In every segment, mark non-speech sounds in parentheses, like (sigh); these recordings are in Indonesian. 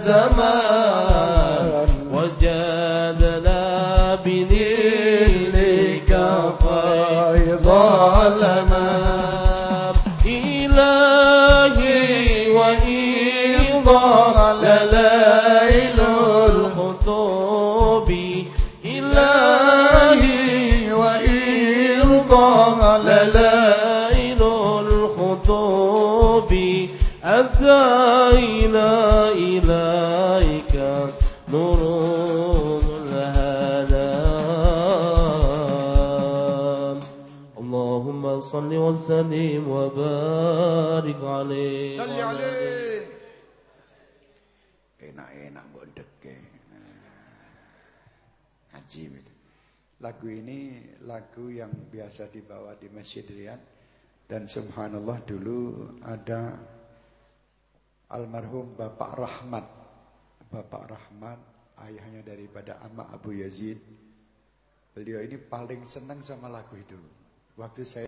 الزمان عليه Salli alaih. Enak-enak mbok deke. Ajib. itu. Lagu ini lagu yang biasa dibawa di Masjid Riyadh dan subhanallah dulu ada almarhum Bapak Rahmat. Bapak Rahmat ayahnya daripada Ama Abu Yazid. Beliau ini paling senang sama lagu itu. Waktu saya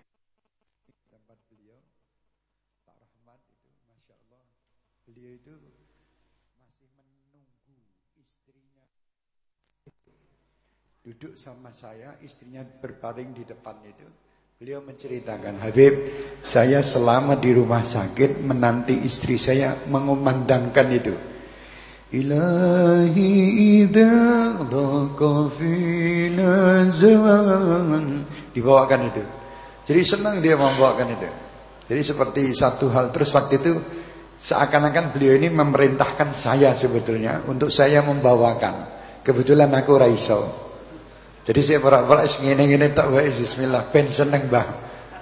Beliau itu masih menunggu istrinya. Duduk sama saya Istrinya berbaring di depan itu. Beliau menceritakan Habib Saya selama di rumah sakit Menanti istri saya mengumandangkan itu. Ilahi idha dhaqa fina zaman Dibawakan itu. Jadi senang dia membawakan itu. Jadi seperti satu hal. Terus waktu itu Seakan-akan beliau ini memerintahkan saya sebetulnya Untuk saya membawakan. Kebetulan aku raiso Jadi saya pura-pura Ngene-ngene tak baik Bismillah Ben seneng bah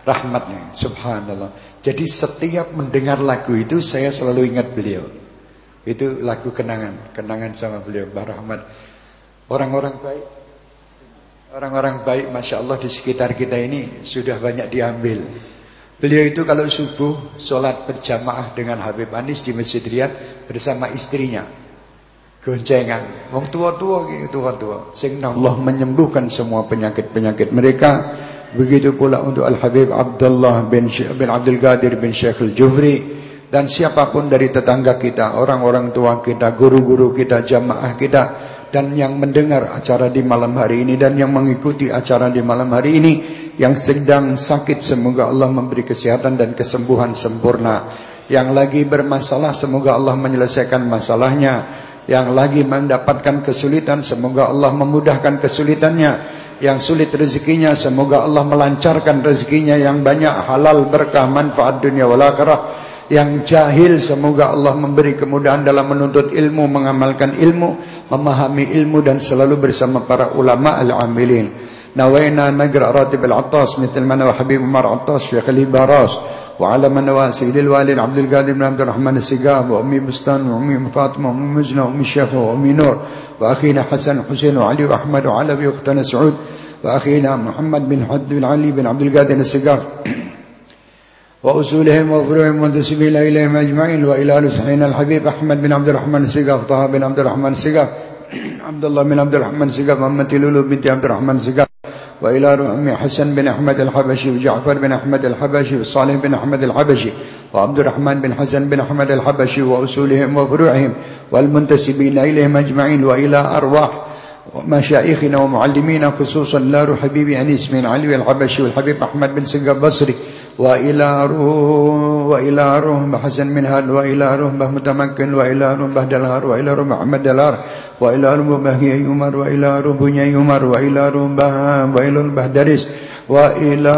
Rahmatnya Subhanallah. Jadi setiap mendengar lagu itu Saya selalu ingat beliau. Itu lagu kenangan Kenangan sama beliau Mbah Rahmat. Orang-orang baik Orang-orang baik Masya Allah di sekitar kita ini Sudah banyak diambil Beliau itu kalau subuh Sholat berjamaah dengan Habib Anis Di Masjid Riyadh bersama istrinya. Goncengan. Wong tua-tua gitu tua-tua. Sehingga Allah menyembuhkan semua penyakit-penyakit mereka. Begitu pula untuk Al-Habib Abdullah bin, bin Abdul Qadir bin Syekh Al-Jufri. Dan siapapun dari tetangga kita Orang-orang tua kita, guru-guru kita, jamaah kita Dan yang mendengar acara di malam hari ini Dan yang mengikuti acara di malam hari ini Yang sedang sakit Semoga Allah memberi kesehatan dan kesembuhan sempurna. Yang lagi bermasalah Semoga Allah menyelesaikan masalahnya. Yang lagi mendapatkan kesulitan Semoga Allah memudahkan kesulitannya. Yang sulit rezekinya semoga Allah melancarkan rezekinya. Yang banyak halal berkah manfaat dunia wal akhirah yang jahil semoga Allah memberi kemudahan dalam menuntut ilmu mengamalkan ilmu memahami ilmu dan selalu bersama para ulama al-amilin nawaina nagra ratib al-attas مثل ما نوى حبيب عمر عطاس شيخ الإباراس وعلى من نوى سيد الوالد عبد القادر بن عبد الرحمن السقام وأمي بستان وأمي فاطمة وأمي مجنة وأمي الشيخ وأمي نور وأخينا حسن حسين وعلي وأحمد وعلوي أختنا سعود وأخينا محمد بن حد بن علي بن عبد القادر السقام وأصولهم وفروعهم وانتسبين إليهم أجمعين وإلى آل سحينا الحبيب أحمد بن عبد الرحمن السقاف طه بن عبد الرحمن السقاف عبد الله بن عبد الرحمن السقاف محمد لولو بنت عبد الرحمن السقاف وإلى أم حسن بن أحمد الحبشي وجعفر بن أحمد الحبشي وصالح بن أحمد الحبشي وعبد الرحمن بن حسن بن أحمد الحبشي وأصولهم وفروعهم والمنتسبين إليهم أجمعين وإلى أرواح مشايخنا ومعلمينا خصوصا لا روح حبيبي أنيس بن علي الحبشي والحبيب أحمد بن سقا البصري وإلى روح وإلى روح بحسن منهل وإلى روح به متمكن وإلى روح به دلار وإلى روح محمد دلار وإلى روح به يمر وإلى روح بني يمر وإلى روح به وإلى روح به درس وإلى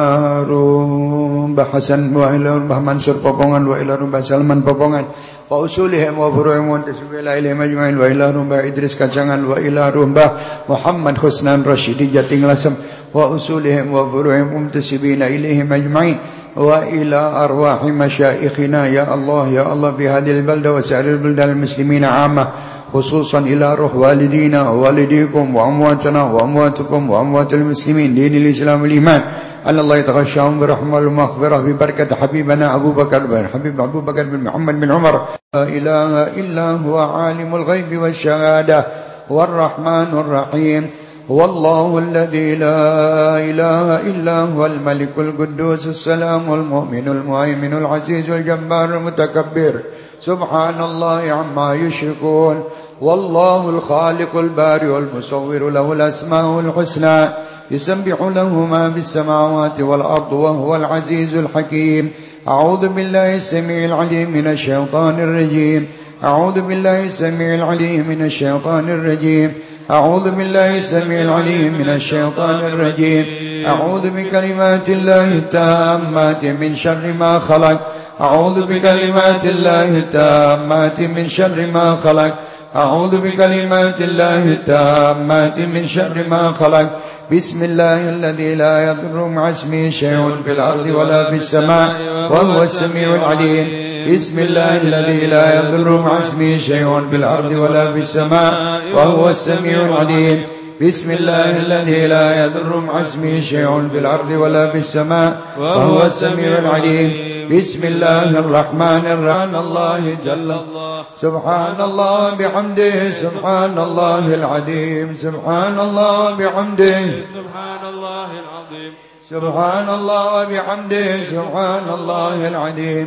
روح به حسن وإلى روح به منصور بوبونgan وإلى روح به سلمان بوبونgan وأصولهم وفروعهم وانتسب إليهم أجمعين وإلى روح به إدريس كجنgan وإلى روح به محمد حسنان رشيد جتين لسم وأصولهم وفروعهم منتسبين إليهم أجمعين وإلى أرواح مشائخنا يا الله يا الله في هذه البلدة وسائر البلدان المسلمين عامة خصوصا إلى روح والدينا ووالديكم وأمواتنا وأمواتكم وأموات المسلمين دين الإسلام والإيمان. أن الله يتغشاهم برحمة والمغفرة ببركة حبيبنا أبو بكر بن حبيب أبو بكر بن محمد بن عمر. لا إله إلا هو عالم الغيب والشهادة والرحمن الرحيم. هو الله الذي لا إله إلا هو الملك القدوس السلام المؤمن المهيمن العزيز الجبار المتكبر. سبحان الله عما يشركون. والله الخالق البارئ والمصور له الأسماء الحسنى. يسبح له ما في السماوات والأرض وهو العزيز الحكيم. أعوذ بالله السميع العليم من الشيطان الرجيم. أعوذ بالله السميع العليم من الشيطان الرجيم. أعوذ بالله السميع العليم من الشيطان الرجيم. أعوذ بكلمات الله التامات من شر ما خلق. أعوذ بكلمات الله التامات من شر ما خلق. أعوذ بكلمات الله التامات من شر ما خلق. بسم الله الذي لا يضر مع اسمه شيء في الأرض ولا في السماء وهو السميع العليم. بسم الله الذي لا يضر مع اسمه شيء في الأرض ولا في السماء وهو السميع العليم. بسم الله الذي لا يضر مع اسمه شيء في الأرض ولا في السماء وهو السميع العليم. بسم الله الرحمن الرحيم. الله جل الله سبحان الله بحمده سبحان الله العظيم. سبحان الله بحمده. سبحان الله العظيم. سبحان الله بحمده سبحان الله العظيم.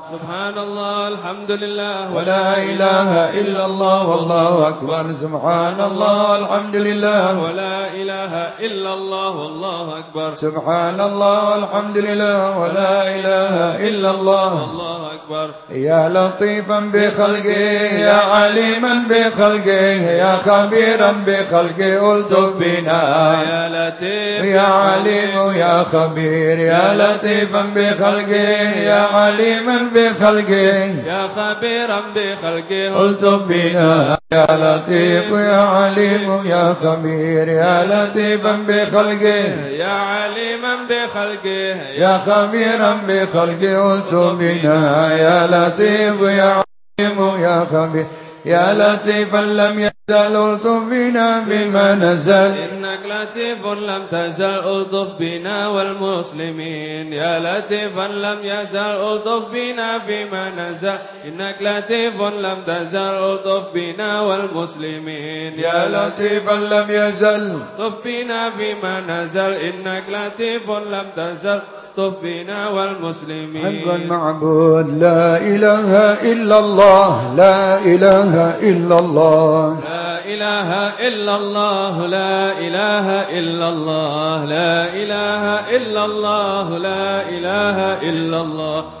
سبحان الله الحمد لله ولا إله إلا الله والله أكبر سبحان الله والحمد لله ولا إله إلا الله والله أكبر. سبحان الله والحمد لله ولا إله إلا الله. الله أكبر. يا لطيفا بخلقه يا عليما بخلقه يا خبيرا بخلقه الطف بنا. يا لطيف يا عليم يا خبير يا لطيفا بخلقه يا عليما بخلقه يا خبيرا بخلقه. قلت بنا يا لطيف يا عليم يا خبير يا لطيفا بخلقه. يا عليما بخلقه. يا خبيرا بخلقه. قلت بنا يا لطيف يا عليم يا خبير. يا لطيفا لم يزل قلت بنا بما نزل. إنك لطيف لم تزل ألطف بنا والمسلمين. يا لطيفا لم يزل ألطف بنا فيما نزل. إنك لطيف لم تزل ألطف بنا والمسلمين. يا لطيفا لم يزل. طف بنا فيما نزل. إنك لطيف لم تزل طف بنا حق والمسلمين المعبود لا إله إلا الله لا إله إلا الله. لا إله إلا الله لا إله إلا الله لا إله إلا الله لا إله إلا الله.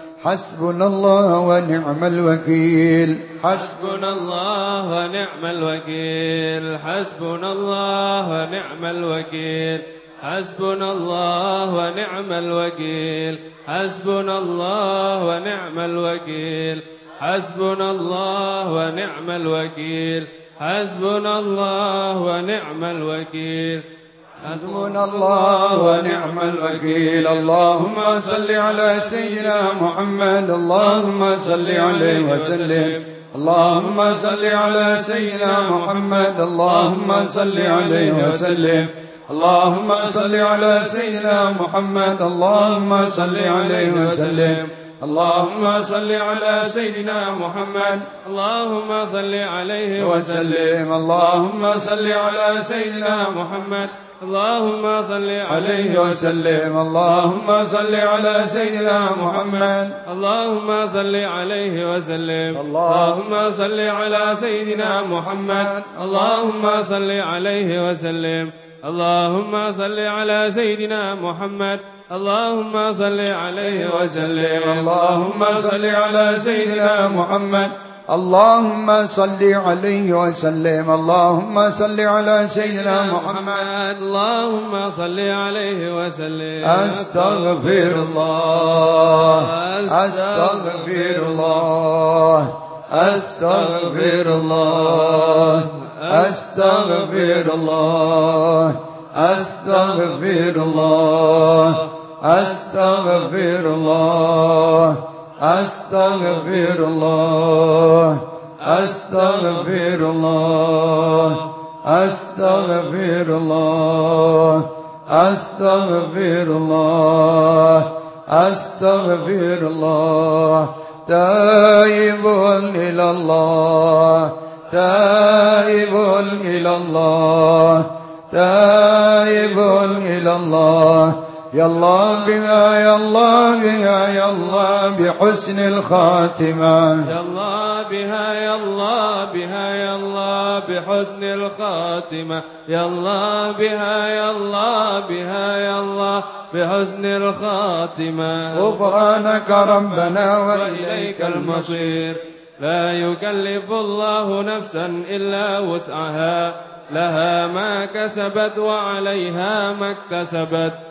حسبنا الله ونعم الوكيل. حسبنا الله ونعم الوكيل. حسبنا الله ونعم الوكيل. حسبنا الله ونعم الوكيل. حسبنا الله ونعم الوكيل. حسبنا الله ونعم الوكيل. حسبنا الله ونعم الوكيل. حسبنا الله ونعم الوكيل. اللهم صل على سيدنا محمد. اللهم صل عليه وسلم. اللهم صل على سيدنا محمد. اللهم صل عليه وسلم. اللهم صل على سيدنا محمد. اللهم صل عليه وسلم. اللهم صل على سيدنا محمد. اللهم صل عليه وسلم. اللهم صل على سيدنا محمد. اللهم صل عليه وسلم. اللهم صل على سيدنا محمد. اللهم صل عليه وسلم. اللهم صل على سيدنا محمد. اللهم صل عليه وسلم. اللهم صل على سيدنا محمد. اللهم صل عليه وسلم. اللهم صل على سيدنا محمد. اللهم صل عليه وسلم. اللهم صل على سيدنا محمد. اللهم صل عليه وسلم. أستغفر الله. أستغفر الله. أستغفر الله. أستغفر الله. أستغفر الله. أستغفر الله أستغفر الله أستغفر الله أستغفر الله أستغفر الله أستغفر الله. تائب إلى الله تائب إلى الله تائب إلى الله. يا الله بها يا الله بها يا الله بحسن الخاتمة. يا الله بها يا الله بها يا الله بحسن الخاتمة. يا الله بها يا الله بها يا الله بحسن الخاتمة. غفرانك ربنا وإليك المصير. لا يكلف الله نفسا إلا وسعها. لها ما كسبت وعليها ما اكتسبت.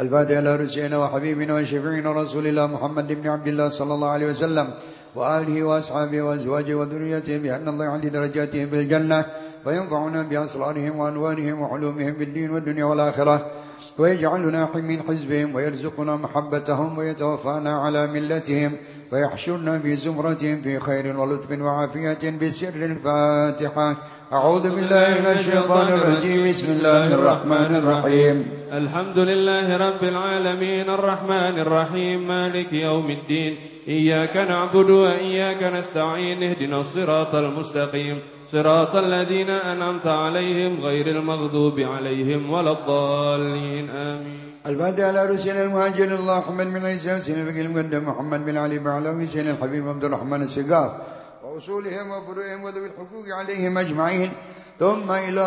الفاتحة على رسولنا وحبيبنا وشفيعنا رسول الله محمد بن عبد الله صلى الله عليه وسلم وآله وأصحابه وأزواجه وذريته بأن الله يعلي درجاتهم في الجنة وينفعنا بأسرارهم وأنوارهم وعلومهم في الدين والدنيا والآخرة ويجعلنا من حزبهم ويرزقنا محبتهم ويتوفانا على ملتهم ويحشرنا في زمرتهم في خير ولطف وعافية بسر الفاتحة. أعوذ بالله من الشيطان الرجيم بسم الله الرحمن الرحيم الحمد لله رب العالمين الرحمن الرحيم مالك يوم الدين إياك نعبد وإياك نستعين اهدنا الصراط المستقيم صراط الذين أنعمت عليهم غير المغضوب عليهم ولا الضالين آمين الفاتحة على رسول المهاجر الله محمد بن عيسى سيدنا الفقيه المقدم محمد بن علي بن علوي سيدنا الحبيب عبد الرحمن السقاف وأصولهم وفروعهم وذوي الحقوق عليهم أجمعين. ثم إلى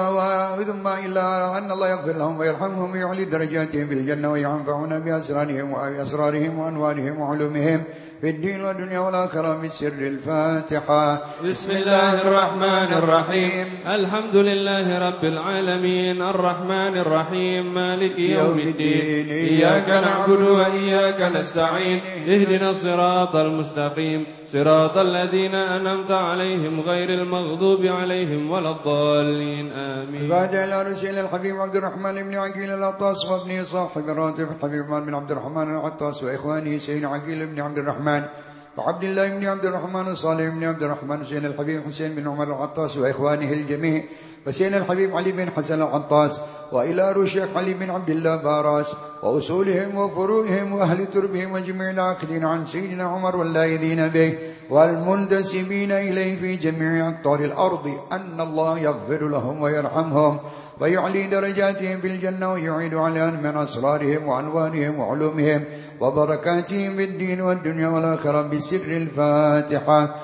ثم إلى أن الله يغفر لهم ويرحمهم ويعلي درجاتهم في الجنة وينفعنا بأسرارهم وأسرارهم وأنوارهم وعلومهم في الدين والدنيا والآخرة بسر الفاتحة. بسم الله الرحمن الرحيم. الحمد لله رب العالمين. الرحمن الرحيم. مالك يوم الدين. إياك نعبد وإياك نستعين. اهدنا الصراط المستقيم. صراط الذين أنعمت عليهم غير المغضوب عليهم ولا الضالين. آمين. بعد إلى رسول الحبيب عبد الرحمن بن عقيل العطاس وابن صاحب الراتب الحبيب عمر بن عبد الرحمن العطاس وإخوانه سيدنا عقيل بن عبد الرحمن وعبد الله بن عبد الرحمن الصالح بن عبد الرحمن سيدنا الحبيب حسين بن عمر العطاس وإخوانه الجميع وسيدنا الحبيب علي بن حسن العطاس وإلى الشيخ علي بن عبد الله باراس وأصولهم وفروعهم وأهل تربهم وجميع العاقدين عن سيدنا عمر واللايذين به. والمنتسبين إليه في جميع أقطار الأرض أن الله يغفر لهم ويرحمهم ويعلي درجاتهم في الجنة ويعيد عليهم من أسرارهم وأنوارهم وعلومهم وبركاتهم في الدين والدنيا والآخرة بسر الفاتحة.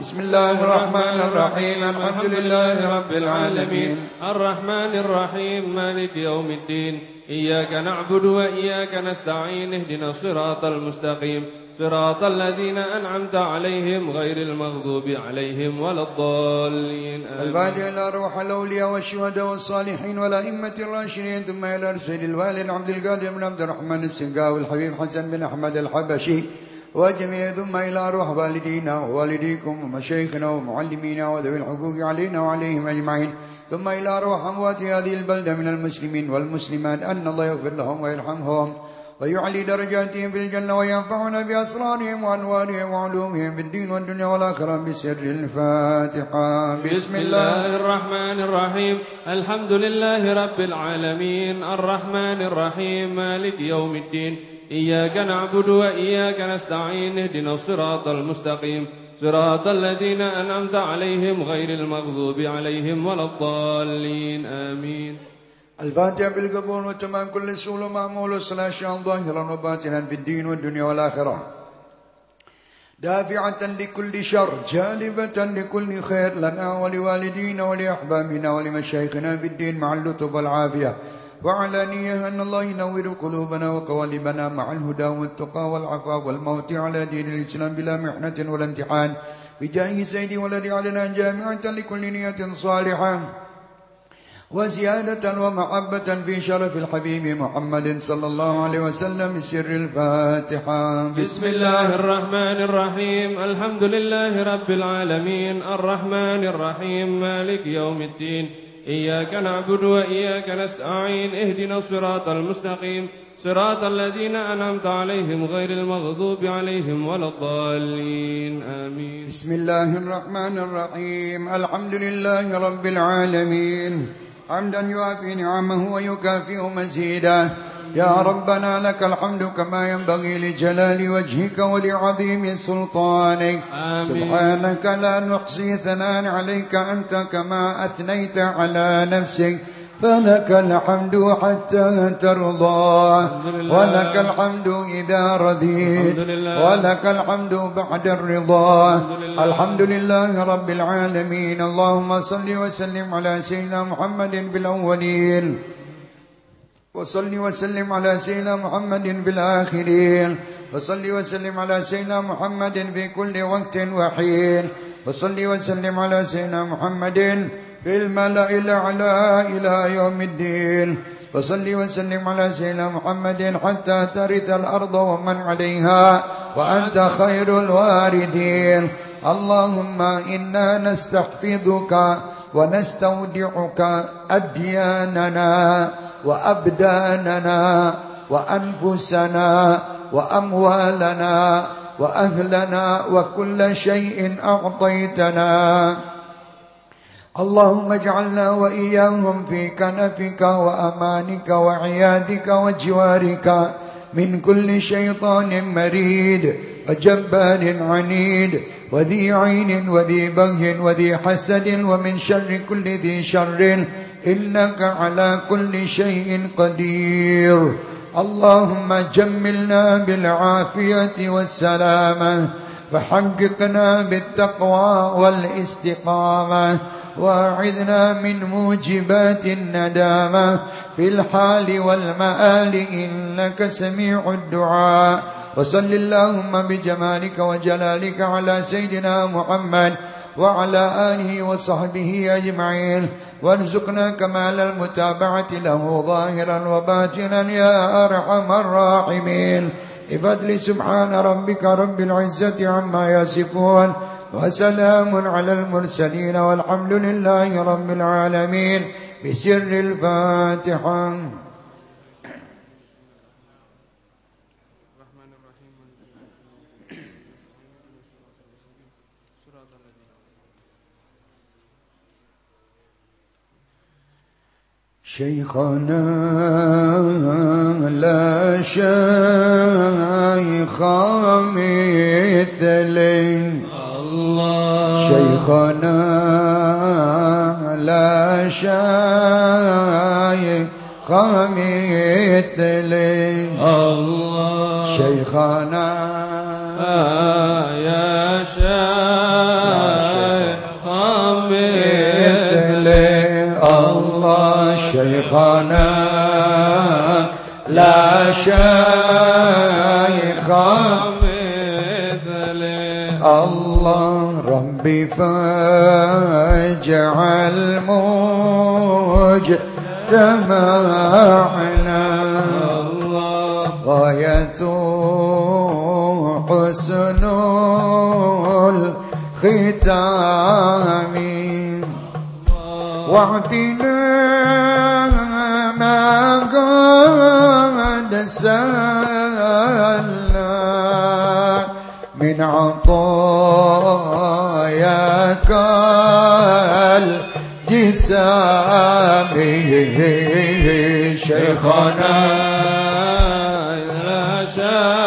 بسم الله الرحمن الرحيم. الحمد لله رب العالمين. الرحمن الرحيم. مالك يوم الدين. إياك نعبد وإياك نستعين. اهدنا الصراط المستقيم. صراط الذين أنعمت عليهم غير المغضوب عليهم ولا الضالين. البادئ روح الأولياء والشهداء والصالحين والأئمة الراشدين ثم إلى رسول الوالد عبد القادر بن عبد الرحمن السنقاوي الحبيب حسن بن أحمد الحبشي وجميع ثم إلى روح والدينا ووالديكم ومشايخنا ومعلمينا وذوي الحقوق علينا وعليهم أجمعين. ثم إلى روح أموات هذه البلدة من المسلمين والمسلمات أن الله يغفر لهم ويرحمهم. ويعلي درجاتهم في الجنة وينفعنا بأسرارهم وأنوارهم وعلومهم في الدين والدنيا والآخرة بسر الفاتحة. بسم الله. الرحمن الرحيم. الحمد لله رب العالمين. الرحمن الرحيم. مالك يوم الدين. إياك نعبد وإياك نستعين. اهدنا الصراط المستقيم. صراط الذين أنعمت عليهم غير المغضوب عليهم ولا الضالين. آمين. الفاتحة بالقبول وتمام كل سول ومعمول والصلاة ظاهرا وباطنا في الدين والدنيا والآخرة. دافعة لكل شر جالبة لكل خير لنا ولوالدينا ولأحبابنا ولمشايخنا في الدين مع اللطف والعافية. وعلانية أن الله ينور قلوبنا وقوالبنا مع الهدى والتقى والعفاف والموت على دين الإسلام بلا محنة ولا امتحان. بجاه سيدي ولدي علينا جامعة لكل نية صالحة. وزيادة ومحبة في شرف الحبيب محمد صلى الله عليه وسلم سر الفاتحة. بسم الله الرحمن الرحيم. الحمد لله رب العالمين. الرحمن الرحيم. مالك يوم الدين. إياك نعبد وإياك نستعين. اهدنا الصراط المستقيم. صراط الذين أنعمت عليهم غير المغضوب عليهم ولا الضالين. آمين. بسم الله الرحمن الرحيم. الحمد لله رب العالمين. حمدا يوافي نعمه ويكافئ مزيدا يا ربنا لك الحمد كما ينبغي لجلال وجهك ولعظيم سلطانك. آمين. سبحانك لا نحصي ثناء عليك أنت كما أثنيت على نفسك. فلك الحمد حتى ترضى. ولك الحمد إذا رضيت. ولك الحمد بعد الرضا. الحمد لله. رب العالمين. اللهم صل وسلم على سيدنا محمد بالأولين. وصل وسلم على سيدنا محمد بالآخرين. وصل وسلم على سيدنا محمد في كل وقت وحين. وصل وسلم على سيدنا محمد في الملأ الأعلى إلى يوم الدين. وصل وسلم على سيدنا محمد حتى ترث الأرض ومن عليها. وأنت خير الوارثين. اللهم إنا نستحفظك ونستودعك أدياننا وأبداننا وأنفسنا وأموالنا وأهلنا وكل شيء أعطيتنا. اللهم اجعلنا وإياهم في كنفك وأمانك وعيادك وجوارك من كل شيطان مريد وجبار عنيد وذي عين وذي بغي وذي حسد ومن شر كل ذي شر إنك على كل شيء قدير. اللهم جملنا بالعافية والسلامة وحققنا بالتقوى والاستقامة وأعذنا من موجبات الندامة في الحال والمآل إنك سميع الدعاء. وصل اللهم بجمالك وجلالك على سيدنا محمد وعلى آله وصحبه أجمعين. وارزقنا كمال المتابعة له ظاهرا وباطنا يا أرحم الراحمين. بفضل سبحان ربك رب العزة عما يصفون. وسلام على المرسلين والحمد لله رب العالمين. بسر الفاتحة. شيخنا لا شيخ مثلي. الله. شيخنا لا شيخ مثلي الله. شيخنا يا شيخ مثلي الله شيخنا لا شيخ مثلي الله ربي فاجعل مجتمعنا غاية حسن الختام. واعتنا ما قد سألنا من عطاياك كالجسام شيخنا يا شيخ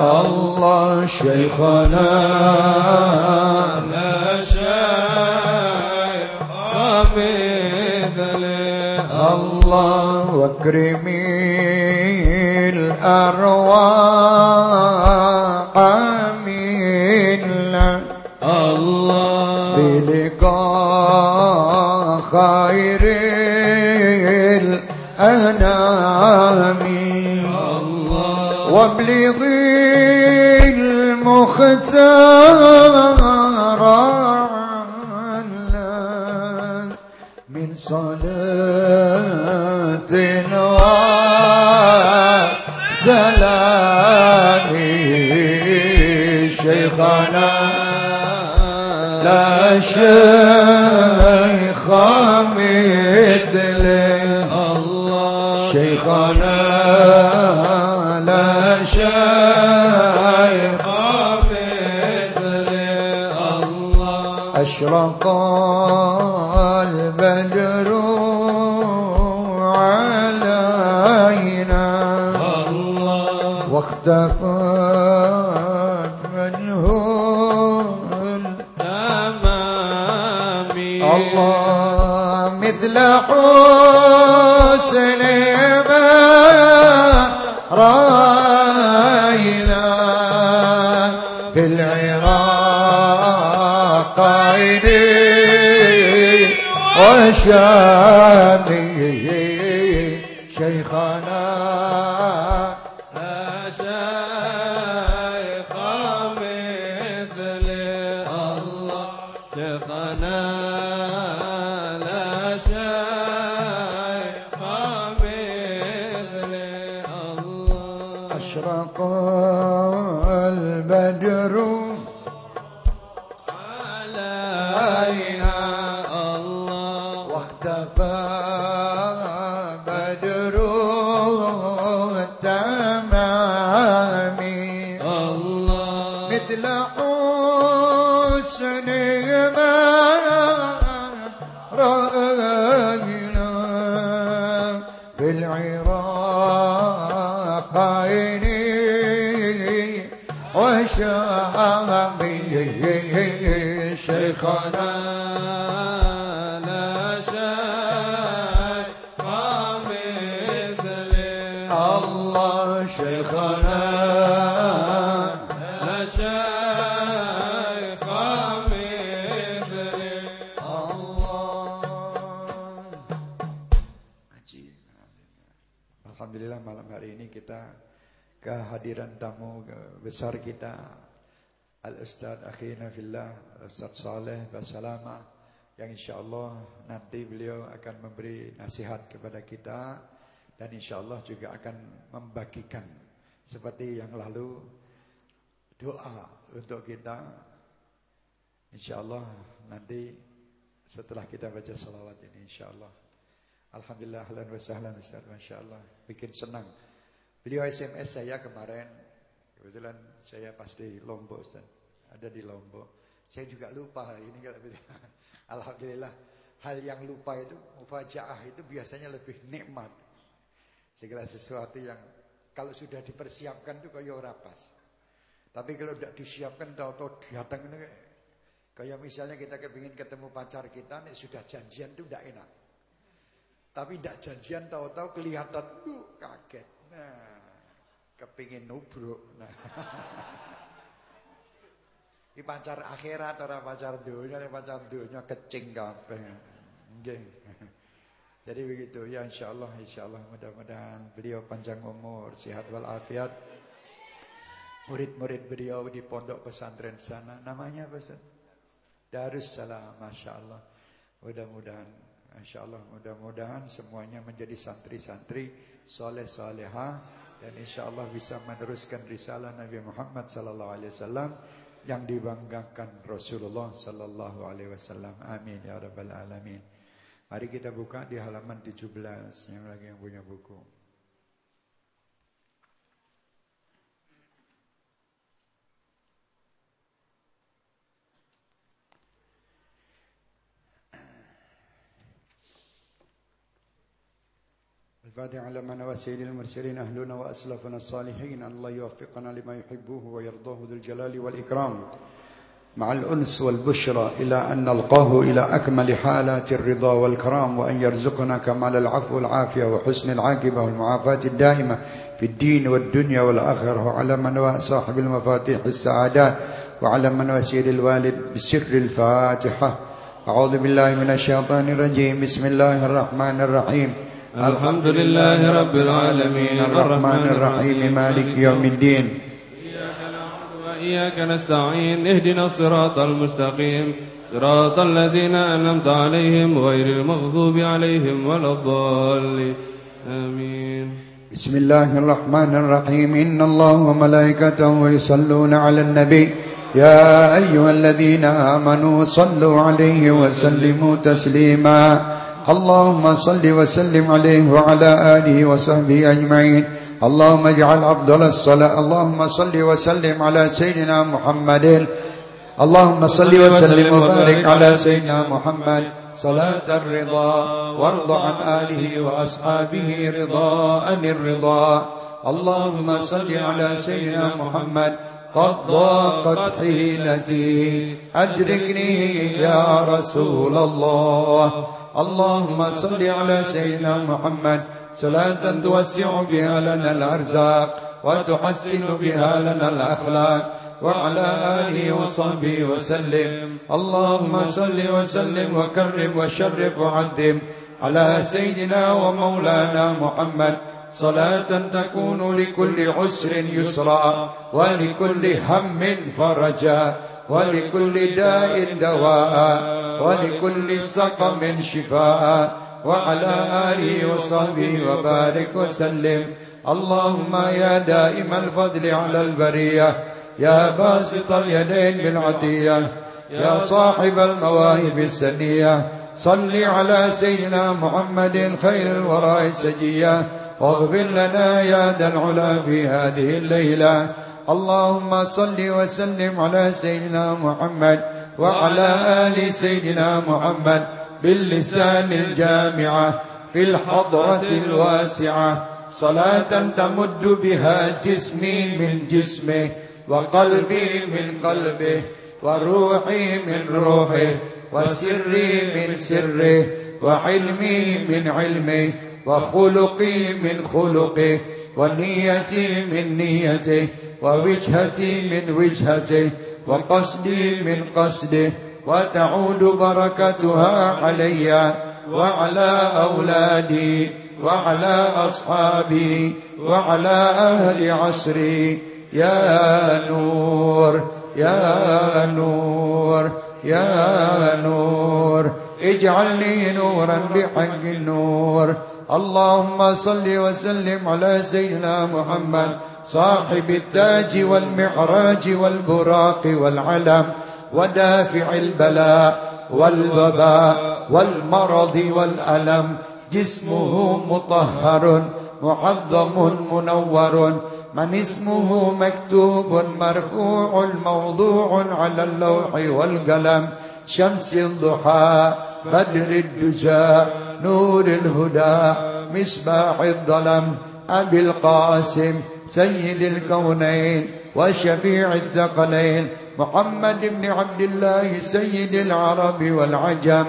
الله شيخنا الله وكرم الأرواح. خير الأنام. الله وابلغ المختار من صلاة وسلام شيخنا. لا شيخ أشرق البدر علينا. واختفت منه أمامي الله مثل حسن وشامي Kita Al-Ustaz Akhina Fillah Ustaz Saleh Basalama yang insyaAllah nanti beliau akan memberi nasihat kepada kita dan insyaAllah juga akan membagikan. Seperti yang lalu doa untuk kita insyaallah nanti setelah kita baca salawat ini insyaallah. Alhamdulillah ahlan wa sahlan Ustaz masyaallah bikin senang. Beliau SMS saya kemarin kebetulan saya pasti Lombok Ustaz ada di Lombok Saya juga lupa ini kalau (laughs) Alhamdulillah hal yang lupa itu mufajaah itu biasanya lebih nikmat. Segala sesuatu yang kalau sudah dipersiapkan itu kayak ora pas. Tapi kalau tidak disiapkan tahu-tahu datang ini kayak misalnya kita kepingin ketemu pacar kita nih sudah janjian itu tidak enak. Tapi tidak janjian tahu-tahu kelihatan tuh kaget. Nah, kepingin nubruk. Nah. (laughs) Ini pacar akhirat orang pacar dunia, ini pacar dunia kecing. Nggih. (laughs) Jadi begitu ya insyaallah insyaallah mudah-mudahan beliau panjang umur, sehat walafiat. Murid-murid beliau di pondok pesantren sana namanya apa Ustaz? Darussalam, masyaallah. Mudah-mudahan insyaallah mudah-mudahan semuanya menjadi santri-santri soleh soleha dan insyaallah bisa meneruskan risalah Nabi Muhammad sallallahu alaihi wasallam yang dibanggakan Rasulullah sallallahu alaihi wasallam. Amin ya rabbal alamin. Mari kita buka di halaman 17 yang lagi yang punya buku. الفاتحة على من وسيد المرسلين أهلنا وأسلافنا الصالحين الله يوفقنا لما يحبه ويرضاه ذو الجلال والإكرام. مع الأنس والبشرى إلى أن نلقاه إلى أكمل حالات الرضا والكرام وأن يرزقنا كمال العفو والعافية وحسن العاقبة والمعافاة الدائمة في الدين والدنيا والآخرة وعلى من صاحب المفاتيح السعادات وعلى من وسيد الوالد بسر الفاتحة. أعوذ بالله من الشيطان الرجيم. بسم الله الرحمن الرحيم. الحمد لله رب العالمين الرحمن الرحيم مالك يوم الدين. إياك نعبد وإياك نستعين اهدنا الصراط المستقيم صراط الذين أنعمت عليهم غير المغضوب عليهم ولا الضالين. آمين. بسم الله الرحمن الرحيم. إن الله وملائكته يصلون على النبي. يا أيها الذين آمنوا صلوا عليه وسلموا تسليما. اللهم صل وسلم عليه وعلى آله وصحبه أجمعين. اللهم اجعل أفضل الصلاة. اللهم صل وسلم على سيدنا محمد. اللهم صل وسلم وبارك على سيدنا محمد. صلاة الرضا. وارض عن آله وأصحابه رضاء الرضا. اللهم صل على سيدنا محمد. قد ضاقت حيلتي أدركني يا رسول الله. اللهم صل على سيدنا محمد. صلاة توسع بها لنا الأرزاق وتحسن بها لنا الأخلاق. وعلى آله وصحبه وسلم. اللهم صل وسلم وكرم وشرف وعظم على سيدنا ومولانا محمد. صلاة تكون لكل عسر يسرا ولكل هم فرجا. ولكل داء دواء ولكل سقم شفاء. وعلى آله وصحبه وبارك وسلم. اللهم يا دائم الفضل على البرية يا باسط اليدين بالعطية يا صاحب المواهب السنية. صل على سيدنا محمد خير الوراء سجية. واغفر لنا يا ذا العلا في هذه الليلة. اللهم صل وسلم على سيدنا محمد وعلى آل سيدنا محمد باللسان الجامعة في الحضرة الواسعة. صلاة تمد بها جسمي من جسمه وقلبي من قلبه وروحي من روحه وسري من سره وعلمي من علمه وخلقي من خلقه ونيتي من نيته ووجهتي من وجهته وقصدي من قصده وتعود بركتها علي وعلى أولادي وعلى أصحابي وعلى أهل عصري. يا نور يا نور يا نور اجعلني نورا بحق النور. اللهم صل وسلم على سيدنا محمد صاحب التاج والمعراج والبراق والعلم ودافع البلاء والوباء والمرض والألم. جسمه مطهر معظم منور. من اسمه مكتوب مرفوع موضوع على اللوح والقلم. شمس الضحى بدر الدجى. نور الهدى مصباح الظلم أبي القاسم سيد الكونين وشفيع الثقلين محمد بن عبد الله سيد العرب والعجم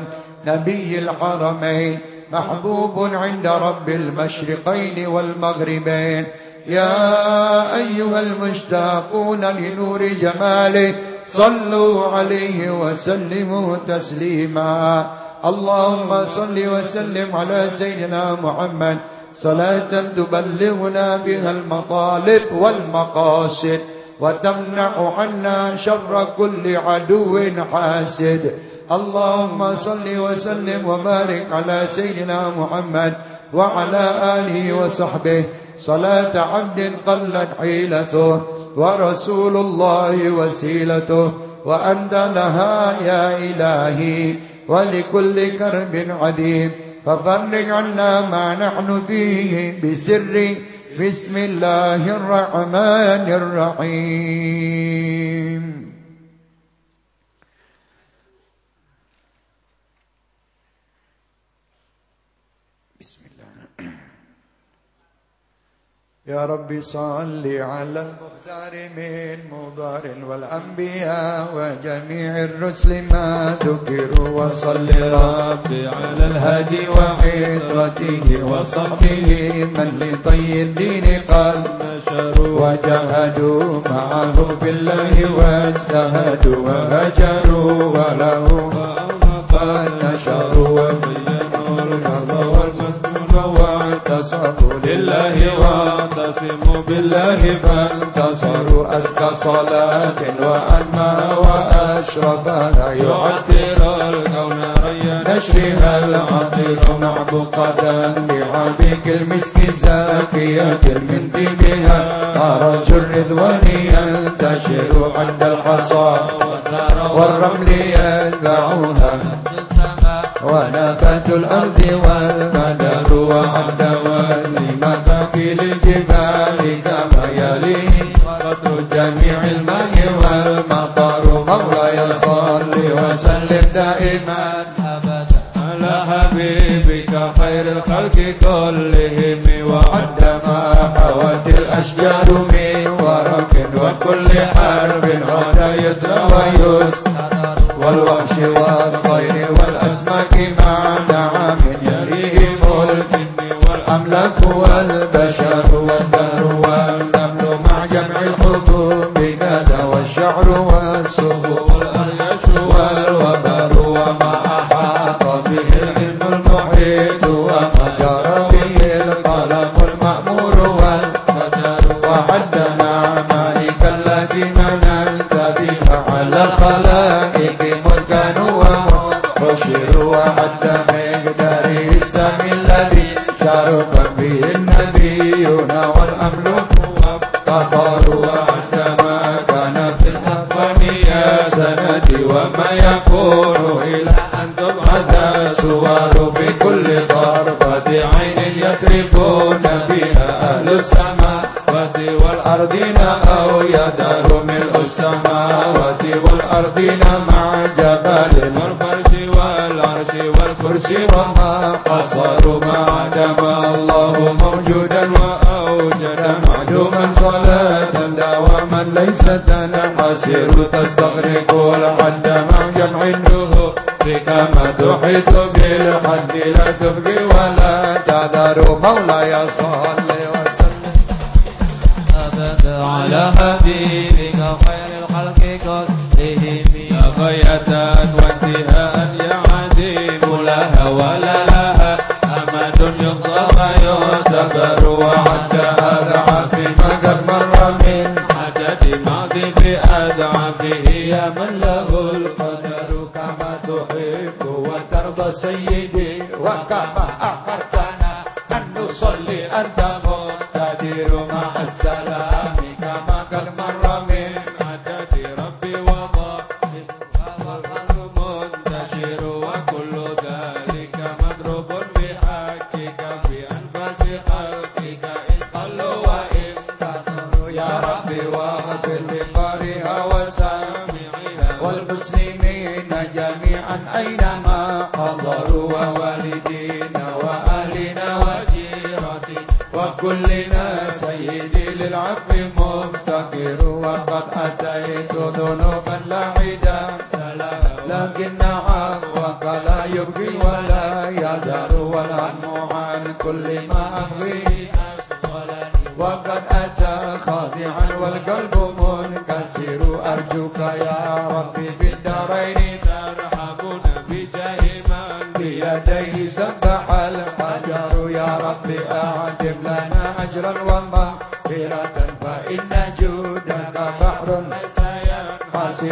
نبي الحرمين محبوب عند رب المشرقين والمغربين. يا أيها المشتاقون لنور جماله صلوا عليه وسلموا تسليما. اللهم صل وسلم على سيدنا محمد. صلاة تبلغنا بها المطالب والمقاصد وتمنع عنا شر كل عدو حاسد. اللهم صل وسلم وبارك على سيدنا محمد وعلى آله وصحبه. صلاة عبد قلت حيلته ورسول الله وسيلته. وأنت لها يا إلهي. ولكل كرب عديم ففرج عنا ما نحن فيه بسر. بسم الله الرحمن الرحيم. يا رب صل على المختار من مضار والأنبياء وجميع الرسل ما ذكروا وصل ربي على الهادي وحيطرته وصحبه من لطي الدين قد نشروا وجاهدوا معه في الله واجتهدوا وهجروا وله قد نشروا واعتصموا لله واعتصموا بالله فانتصروا أزكى صلاة وأنما وأشرفها يعطر الكون ريا نشرها العطر معبقة بعبيك المسك زاكية من دينها أرج الرضوان ينتشر عند الحصى والرمل يتبعها ونبات الأرض والمدر وعبد وزمة للجبال كما يليه قدر جميع الماء والمطر مولاي صل وسلم دائما أبدا. على حبيبك خير الخلق كلهم وعد ما حوت الأشجار من ورق وكل حرب غدا يسرى ويسر والوحش والطير أمامك ما دعا من يليه الملك والأملاك والبشر. السماوات والأرضين أو يدار ملء السماوات والأرضين مع جبال والفرش والعرش والكرسي وما قصروا ما دام الله موجودا وأوجد معدوما صلاة دواما ليس تنحسر تستغرق الحد مع جمع النهور كما تحيط بالحد لا تبقي ولا تذر مولاي صل وسلم على حبيبك خير الخلق كلهم. يا غاية وانتهاء يا عديم لها ولا لها. أمد يقضى ويعتبر وعد أضعف ما قد مر من عدد ماضي في أضعفه يا من له القدر كما تحب وترضى سيدي وكما أمرتنا أن نصلي أنت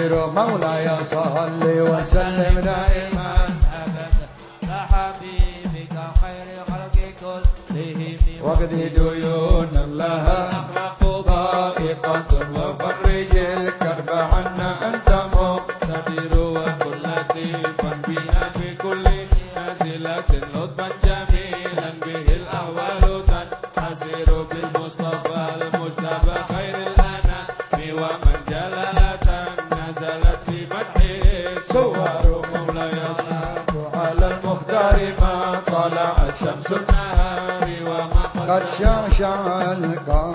خير مولاي صل وسلم دائما أبدا. لحبيبك خير خلق كلهم. وقد ديون لها أحمد 想想那个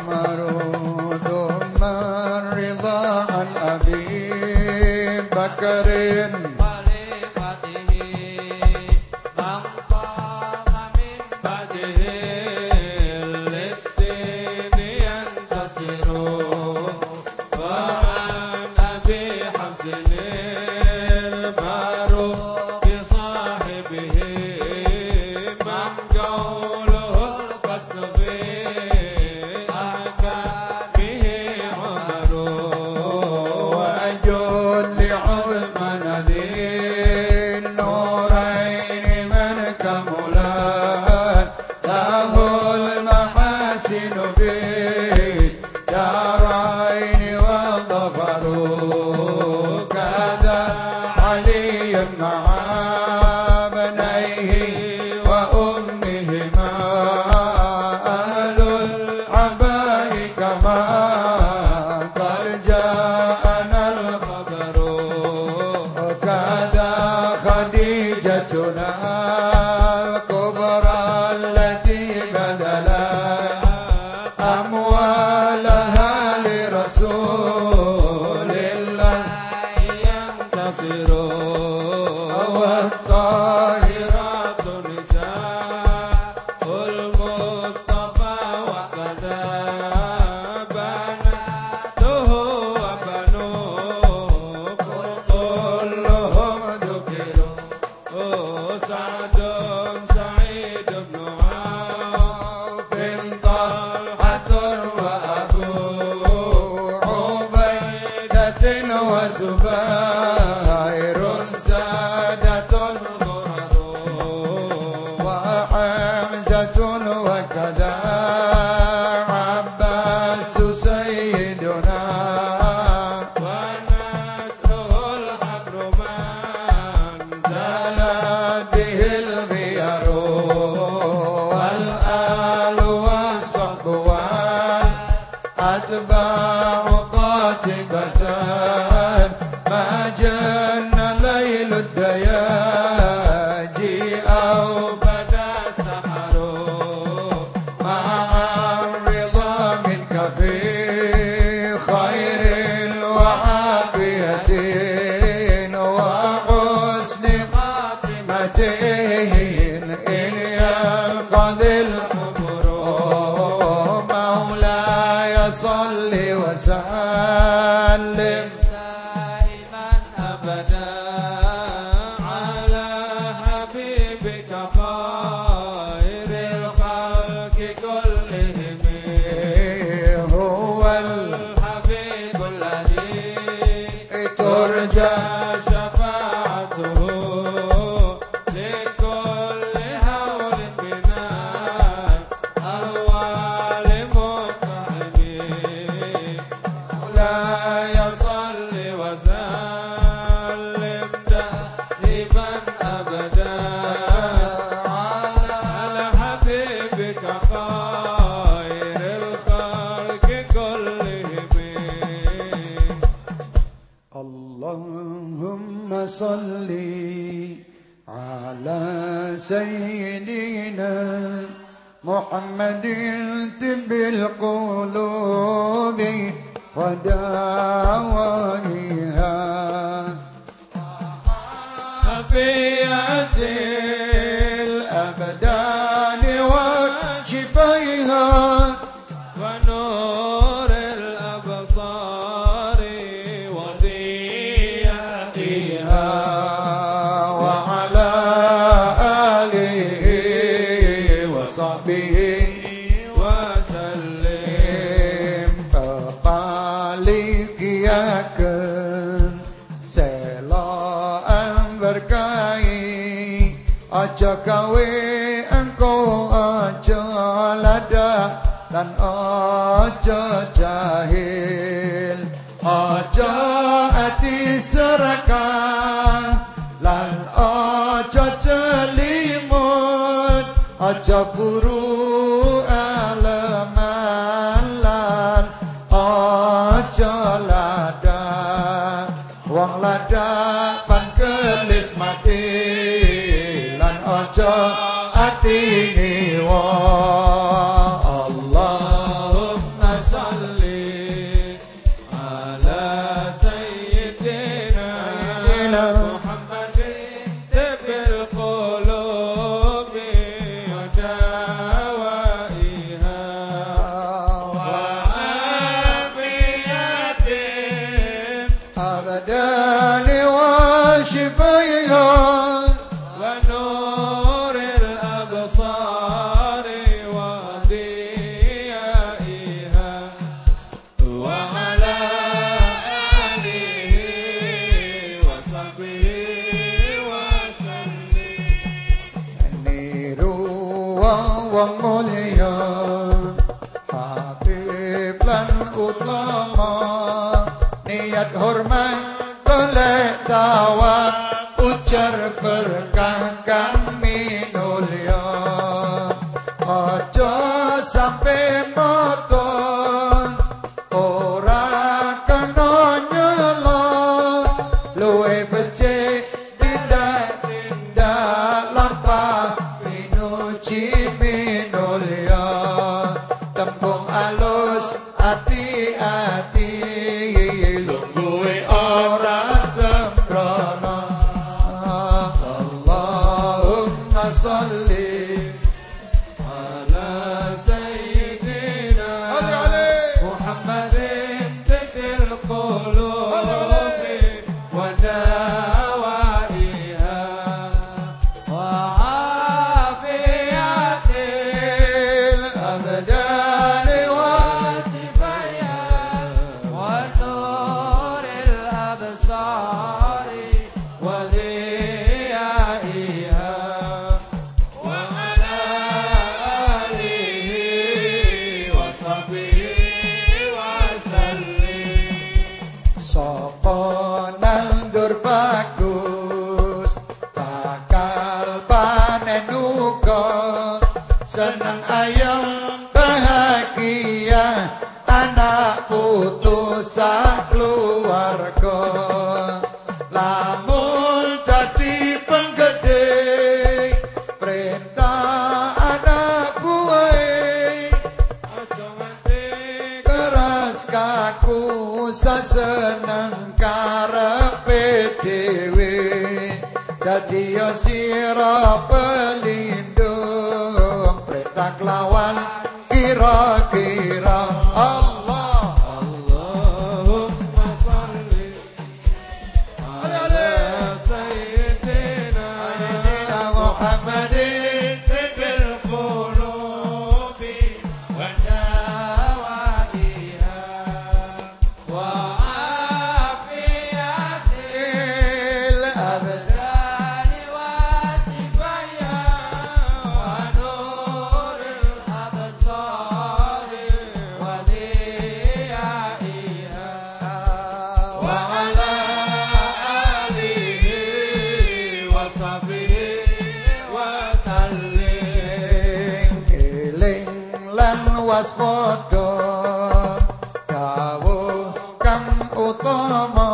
dawuh kang utama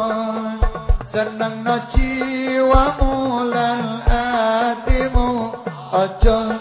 senengna jiwamu lan atimu ajeng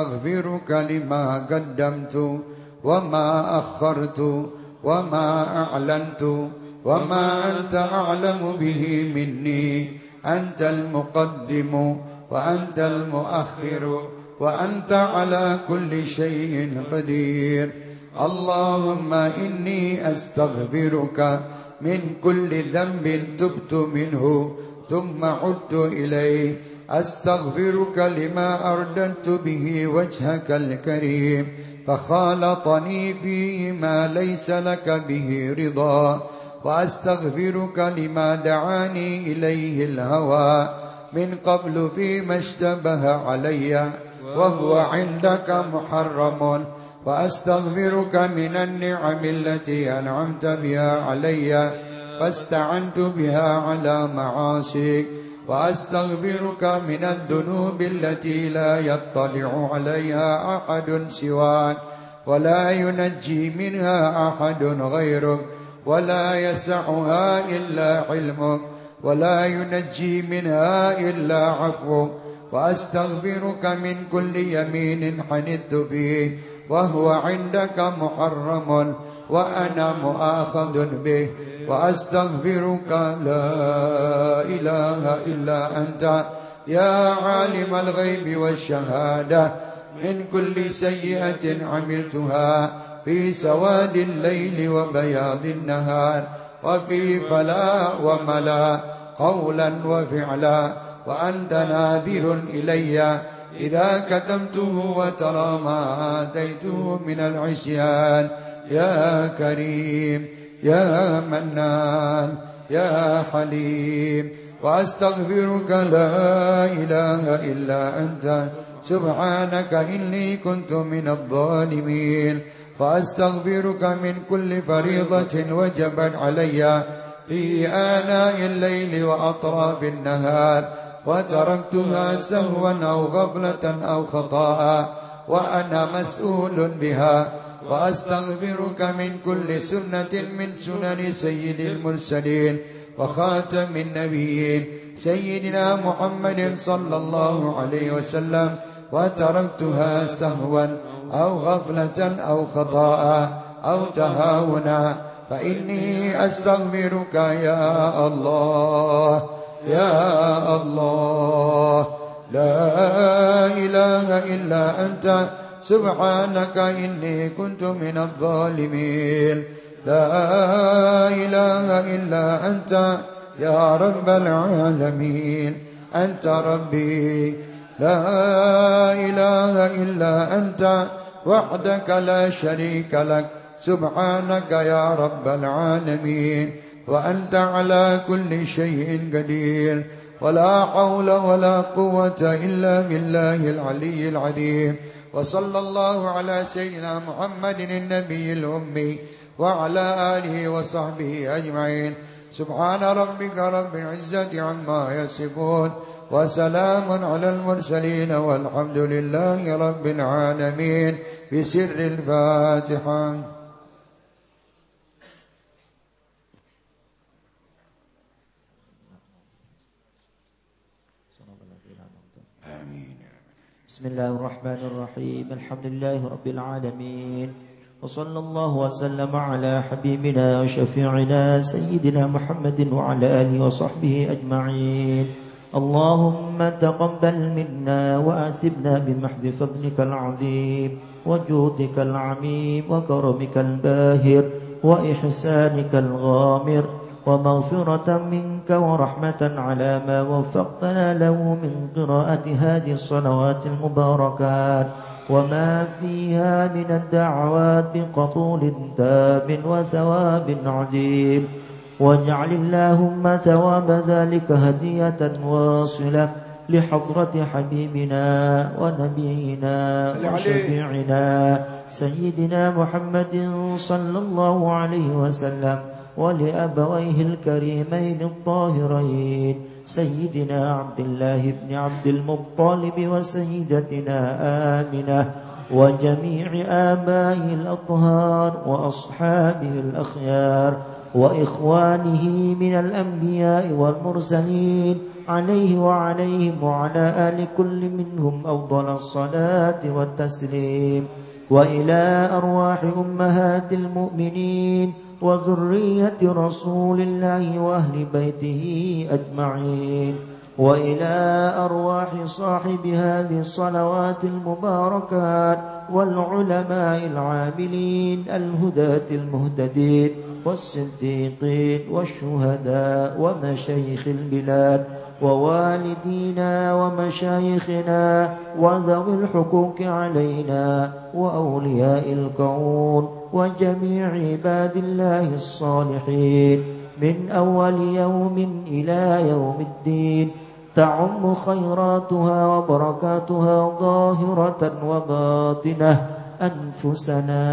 أستغفرك لما قدمت وما أخرت وما أعلنت وما أنت أعلم به مني. أنت المقدم وأنت المؤخر وأنت على كل شيء قدير. اللهم إني أستغفرك من كل ذنب تبت منه ثم عدت إليه. أستغفرك لما أرددت به وجهك الكريم فخالطني فيه ما ليس لك به رضا. وأستغفرك لما دعاني إليه الهوى من قبل فيما اشتبه علي وهو عندك محرم. وأستغفرك من النعم التي أنعمت بها علي فاستعنت بها على معاصيك. وأستغفرك من الذنوب التي لا يطلع عليها أحد سواك ولا ينجي منها أحد غيرك ولا يسعها إلا علمك ولا ينجي منها إلا عفوك. وأستغفرك من كل يمين حنث فيه وهو عندك محرم وأنا مؤاخذ به وأستغفرك لا إله إلا أنت. يا عالم الغيب والشهادة من كل سيئة عملتها في سواد الليل وبياض النهار وفي فلا وملا قولا وفعلا وأنت ناذر إلي. إذا كتمته وترى ما آتيته من العصيان يا كريم يا منان يا حليم وأستغفرك لا إله إلا أنت سبحانك إني كنت من الظالمين وأستغفرك من كل فريضة وجبت علي في آناء الليل وأطراف النهار. وتركتها سهوا أو غفلة أو خطاء وأنا مسؤول بها وأستغفرك من كل سنة من سنن سيد المرسلين وخاتم النبيين سيدنا محمد صلى الله عليه وسلم وتركتها سهوا أو غفلة أو خطاء أو تهاونا فإني أستغفرك يا الله يا الله. لا إله إلا أنت. سبحانك إني كنت من الظالمين. لا إله إلا أنت يا رب العالمين. أنت ربي. لا إله إلا أنت. وحدك لا شريك لك. سبحانك يا رب العالمين. وأنت على كل شيء قدير. ولا حول ولا قوة إلا بالله العلي العظيم. وصلى الله على سيدنا محمد النبي الأمي وعلى آله وصحبه أجمعين. سبحان ربك رب العزة عما يصفون. وسلام على المرسلين والحمد لله رب العالمين. بسر الفاتحة. بسم الله الرحمن الرحيم. الحمد لله رب العالمين. وصلى الله وسلم على حبيبنا وشفيعنا سيدنا محمد وعلى آله وصحبه أجمعين. اللهم تقبل منا وآثبنا بمحض فضلك العظيم وجودك العميم وكرمك الباهر وإحسانك الغامر. ومغفرة منك ورحمة على ما وفقتنا له من قراءة هذه الصلوات المباركات وما فيها من الدعوات بقبول تام وثواب عظيم واجعل اللهم ثواب ذلك هدية واصلة لحضرة حبيبنا ونبينا وشفيعنا سيدنا محمد صلى الله عليه وسلم. ولأبويه الكريمين الطاهرين سيدنا عبد الله بن عبد المطلب وسيدتنا آمنة وجميع آبائه الأطهار وأصحابه الأخيار وإخوانه من الأنبياء والمرسلين عليه وعليهم وعلى آل كل منهم أفضل الصلاة والتسليم. وإلى أرواح أمهات المؤمنين وذرية رسول الله وأهل بيته أجمعين وإلى أرواح صاحب هذه الصلوات المباركات والعلماء العاملين الهداة المهتدين والصديقين والشهداء ومشايخ البلاد ووالدينا ومشايخنا وذوي الحقوق علينا وأولياء الكون وجميع عباد الله الصالحين من أول يوم إلى يوم الدين. تعم خيراتها وبركاتها ظاهرة وباطنة أنفسنا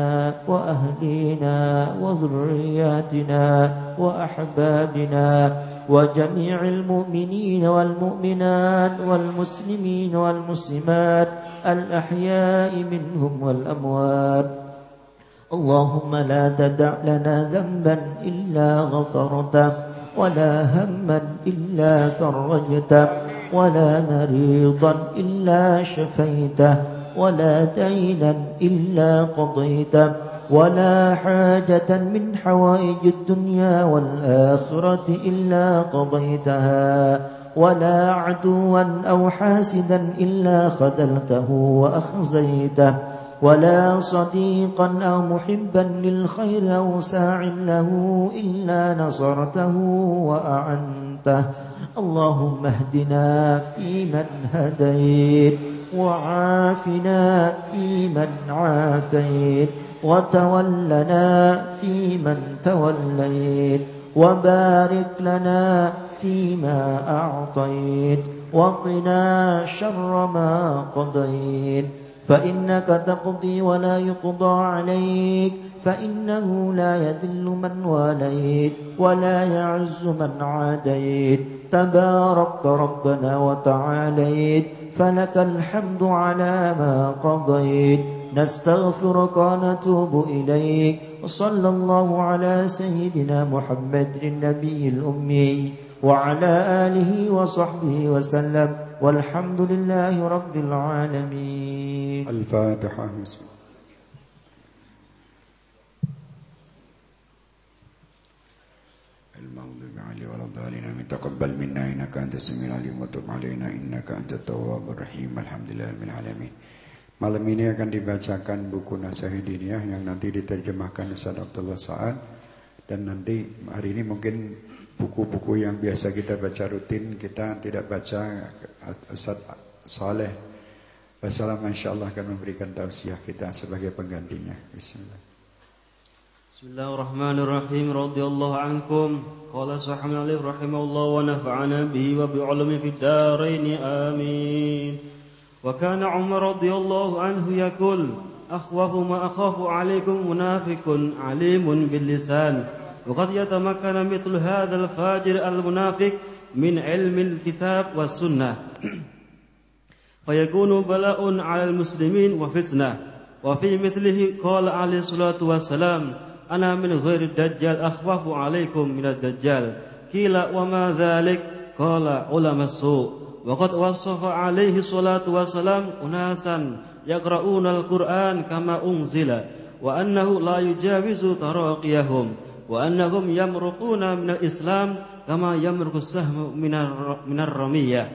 وأهلينا وذرياتنا وأحبابنا وجميع المؤمنين والمؤمنات والمسلمين والمسلمات الأحياء منهم والأموات. اللهم لا تدع لنا ذنبا إلا غفرته ولا هما إلا فرجته ولا مريضا إلا شفيته ولا دينا إلا قضيته ولا حاجة من حوائج الدنيا والآخرة إلا قضيتها ولا عدوا أو حاسدا إلا خذلته وأخزيته. ولا صديقا أو محبا للخير أو ساع له إلا نصرته وأعنته. اللهم اهدنا فيمن هديت وعافنا فيمن عافيت وتولنا فيمن توليت وبارك لنا فيما أعطيت وقنا شر ما قضيت. فإنك تقضي ولا يقضى عليك فإنه لا يذل من واليت ولا يعز من عاديت. تباركت ربنا وتعاليت فلك الحمد على ما قضيت. نستغفرك ونتوب إليك. وصلى الله على سيدنا محمد النبي الأمي وعلى آله وصحبه وسلم. والحمد لله رب العالمين الفاتحة بسم الله المغضوب عليهم ولا الضالين آمين تقبل منا إنك أنت السميع العليم وتب علينا إنك أنت التواب الرحيم الحمد لله رب العالمين Malam ini akan dibacakan buku Nasahidiniyah yang nanti diterjemahkan Ustaz Abdullah Sa'ad dan nanti hari ini mungkin buku-buku yang biasa kita baca rutin kita tidak baca Ustaz Saleh. Assalamualaikum, insyaallah akan memberikan tausiah kita sebagai penggantinya. Bismillah. Bismillahirrahmanirrahim. Radhiyallahu ankum. Qala sahamul alif rahimahullah wa nafa'ana bihi wa bi ulumi fid darain amin. Wa kana umar radhiyallahu anhu yaqul akhwafu ma akhafu alaikum munafiqun alimun bil lisan. وقد يتمكن مثل هذا الفاجر المنافق من علم الكتاب والسنة. فيكون بلاء على المسلمين وفتنة. وفي مثله قال عليه الصلاة والسلام أنا من غير الدجال أخوف عليكم من الدجال. قيل وما ذلك؟ قال علم السوء. وقد وصف عليه الصلاة والسلام أناسا يقرؤون القرآن كما أنزل وأنه لا يجاوز تراقيهم. wa annahum yamruquna minal Islam kama yamruqus sahmu minar minar ramiyah.